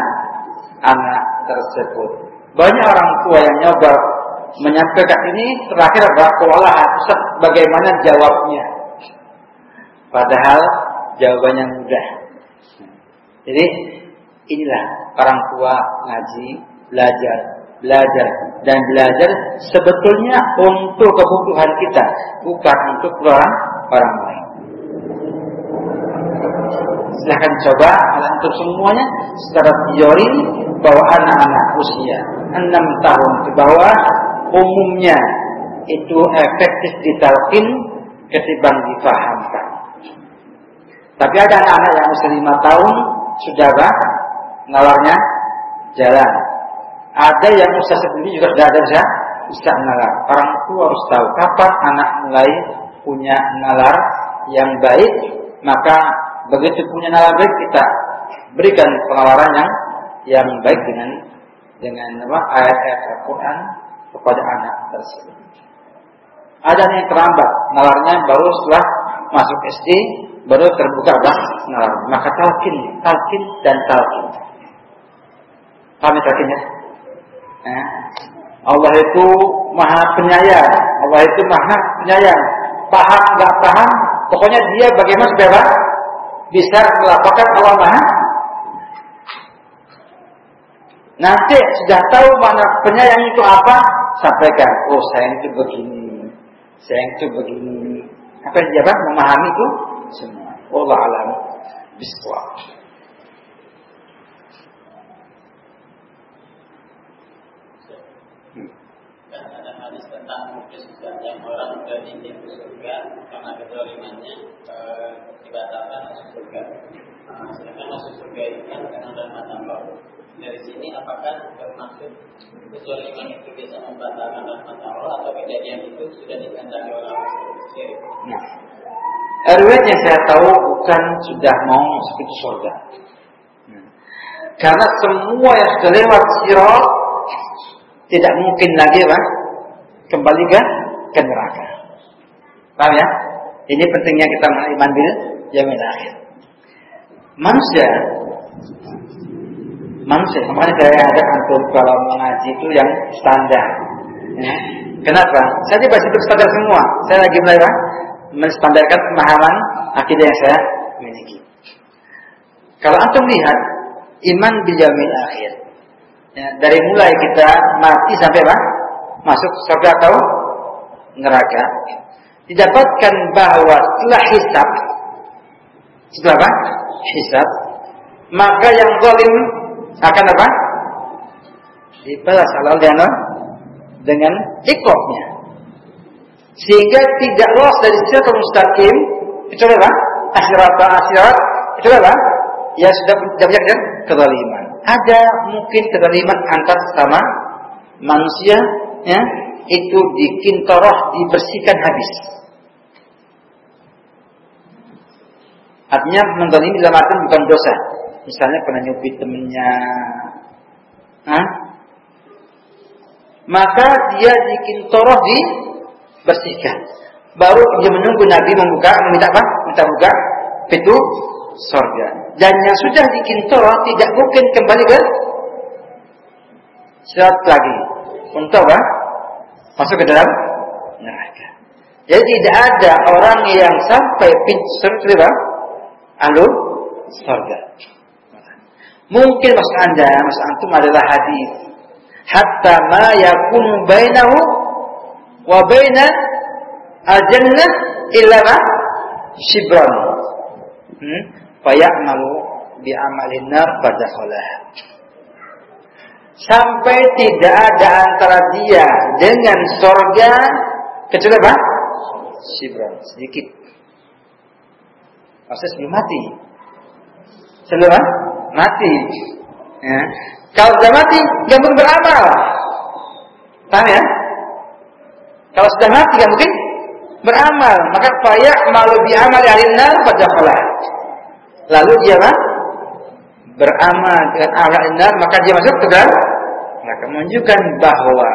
anak tersebut. Banyak orang tua yang nyoba menyampaikan ini terakhir adalah bagaimana jawabnya? Padahal jawabannya mudah. Jadi inilah orang tua ngaji, belajar belajar dan belajar sebetulnya untuk kebutuhan kita, bukan untuk orang orang lain. Silahkan coba untuk semuanya secara teori bahwa anak-anak usia 6 tahun ke bawah umumnya itu efektif ditalkin ketimbang difahamkan. Tapi ada anak-anak yang usia 5 tahun sudah bah, nalarnya jalan. Ada yang usia sendiri juga sudah ada bisa, bisa nalar. Orang tua harus tahu kapan anak mulai punya nalar yang baik, maka begitu punya nalar baik kita berikan pengawaran yang yang baik dengan dengan apa ayat-ayat Al-Quran kepada anak tersebut. Ada yang terlambat, nalarnya baru setelah masuk SD baru terbuka apa? Nalar. Maka talkin, talkin dan talkin. Paham ya talkin ya? Eh? Allah itu maha penyayang. Allah itu maha penyayang. Paham nggak paham, pokoknya dia bagaimana supaya bisa melaporkan Allah maha Nanti sudah tahu mana penyayang itu apa, sampaikan. Oh sayang itu begini, sayang itu begini. Apa yang dia memahami itu semua. Allah alam biswa. Hadis tentang yang orang sudah diizinkan surga karena kedolimannya eh, dibatalkan masuk surga. Nah, sedangkan masuk surga itu kan karena rahmat Allah dari sini apakah termasuk kezaliman itu bisa membatalkan rahmat Allah atau kejadian itu sudah oleh Allah syirik? Nah, RW yang saya tahu bukan sudah mau masuk itu surga. Nah, karena semua yang sudah lewat sirat tidak mungkin lagi pak kembali ke ke neraka. Paham ya? Ini pentingnya kita beriman bil jamin akhir. Manusia manusia. Kemarin saya ada antum kalau mengaji itu yang standar. Ya. Kenapa? Saya tidak itu standar semua. Saya lagi mulai menstandarkan pemahaman akidah yang saya miliki. Kalau antum lihat iman bil akhir. Ya, dari mulai kita mati sampai apa? Masuk surga atau neraka. Didapatkan bahwa setelah hisab setelah apa? Hisab maka yang zalim akan apa? Dibalas halal dengan dengan ikopnya. Sehingga tidak lolos dari siratul mustaqim itu apa? Akhirat akhirat itu apa? Ya sudah banyak dan kezaliman. Ada mungkin kezaliman antar sama manusia ya itu dikintoroh dibersihkan habis. Artinya menzalimi dalam arti bukan dosa, misalnya pernah nyubit temennya, Hah? maka dia dikintoroh dibersihkan. Baru dia menunggu Nabi membuka, meminta apa? Minta buka pintu surga. Dan yang sudah dikintoroh tidak mungkin kembali ke sirat lagi. Untuk apa? Masuk ke dalam neraka. Jadi tidak ada orang yang sampai pintu surga, lalu surga. Mungkin maksud anda, maksud antum adalah hadis. Hatta ma yakunu bainahu wa baina al-jannah illa shibran. Hmm? Fayamalu bi amalin nar. Sampai tidak ada antara dia dengan sorga kecuali apa? Shibran, sedikit. Maksudnya sebelum mati. Sebelum mati. Ya. Kalau sudah mati, gampang beramal. Paham ya? Kalau sudah mati, gak mungkin beramal. Maka fayak malu bi amal alinnar pada Lalu dia apa? Beramal dengan amal nar, maka dia masuk ke dalam maka menunjukkan bahwa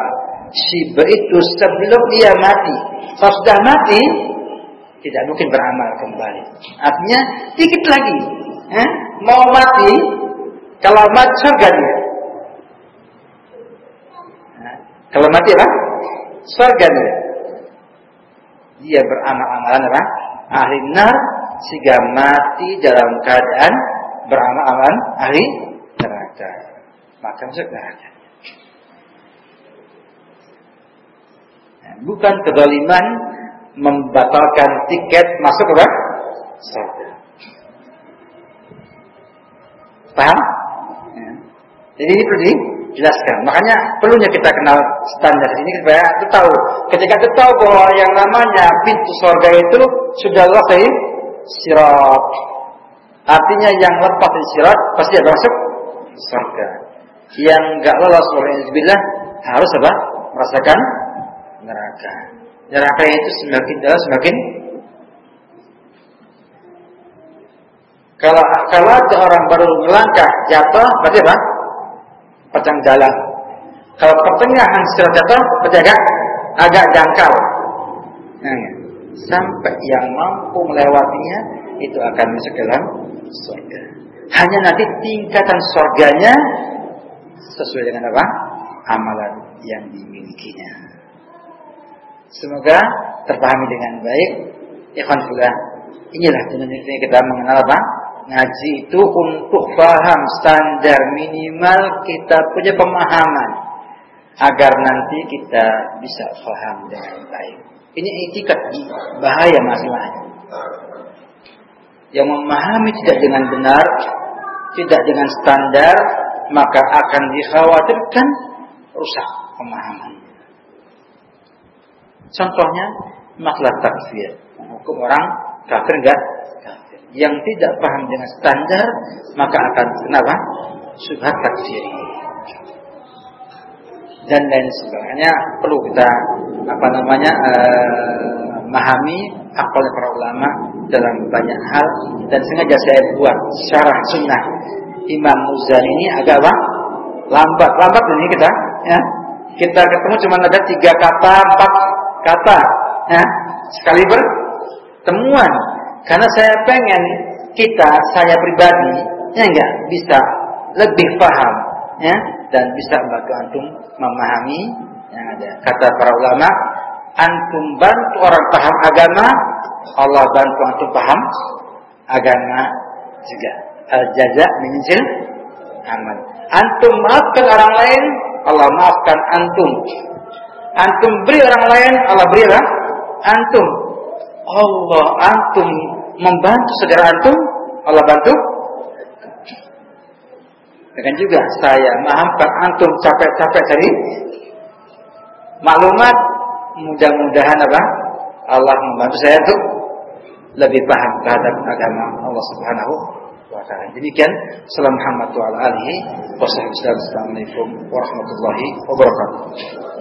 si itu sebelum dia mati, kalau sudah mati, tidak mungkin beramal kembali. Artinya sedikit lagi, eh? mau mati, kalau mati surga dia. Nah, kalau mati apa? Surga dia. Dia beramal-amalan apa? Ahli nar sehingga mati dalam keadaan beramal-amalan ahli neraka. Maka masuk neraka. Bukan kedoliman membatalkan tiket masuk ke surga. Paham? Ya. Jadi ini perlu dijelaskan. Makanya perlunya kita kenal standar ini supaya kita tahu. Ketika kita tahu bahwa yang namanya pintu surga itu sudah selesai sirat. Artinya yang lepas dari sirat pasti ada masuk surga. Yang enggak lolos bilang harus apa? Merasakan neraka. Neraka itu semakin dalam semakin kalau kalau ada orang baru melangkah jatuh berarti apa? Pecang jalan. Kalau pertengahan sudah jatuh berarti agak agak jangkau. Nah, sampai yang mampu melewatinya itu akan masuk ke dalam surga. Hanya nanti tingkatan surganya sesuai dengan apa? Amalan yang dimilikinya. Semoga terpahami dengan baik. Ikhwan fillah, inilah ini kita mengenal apa? Ngaji itu untuk paham standar minimal kita punya pemahaman agar nanti kita bisa paham dengan baik. Ini etikat bahaya masing-masing. Yang memahami tidak dengan benar, tidak dengan standar, maka akan dikhawatirkan rusak pemahaman. Contohnya masalah takfir. Hukum orang kafir enggak. Yang tidak paham dengan standar maka akan kenapa? Subhat takfir. Dan lain sebagainya perlu kita apa namanya uh, memahami akal para ulama dalam banyak hal dan sengaja saya buat syarah sunnah Imam Muzani ini agak apa? lambat lambat ini kita ya kita ketemu cuma ada tiga kata empat kata ya sekali bertemuan. Karena saya pengen kita saya pribadi ya enggak bisa lebih paham ya dan bisa membantu antum memahami yang ada. Kata para ulama antum bantu orang paham agama Allah bantu antum paham agama juga. Al jaza menyicil amal antum maafkan orang lain Allah maafkan antum Antum beri orang lain, Allah beri orang antum. Allah antum membantu saudara antum, Allah bantu. Dengan juga saya maafkan antum capek-capek tadi maklumat, mudah-mudahan apa? Allah membantu saya untuk lebih paham terhadap agama Allah Subhanahu wa taala. Demikian salam Muhammad wa alihi Wassalamualaikum warahmatullahi wabarakatuh.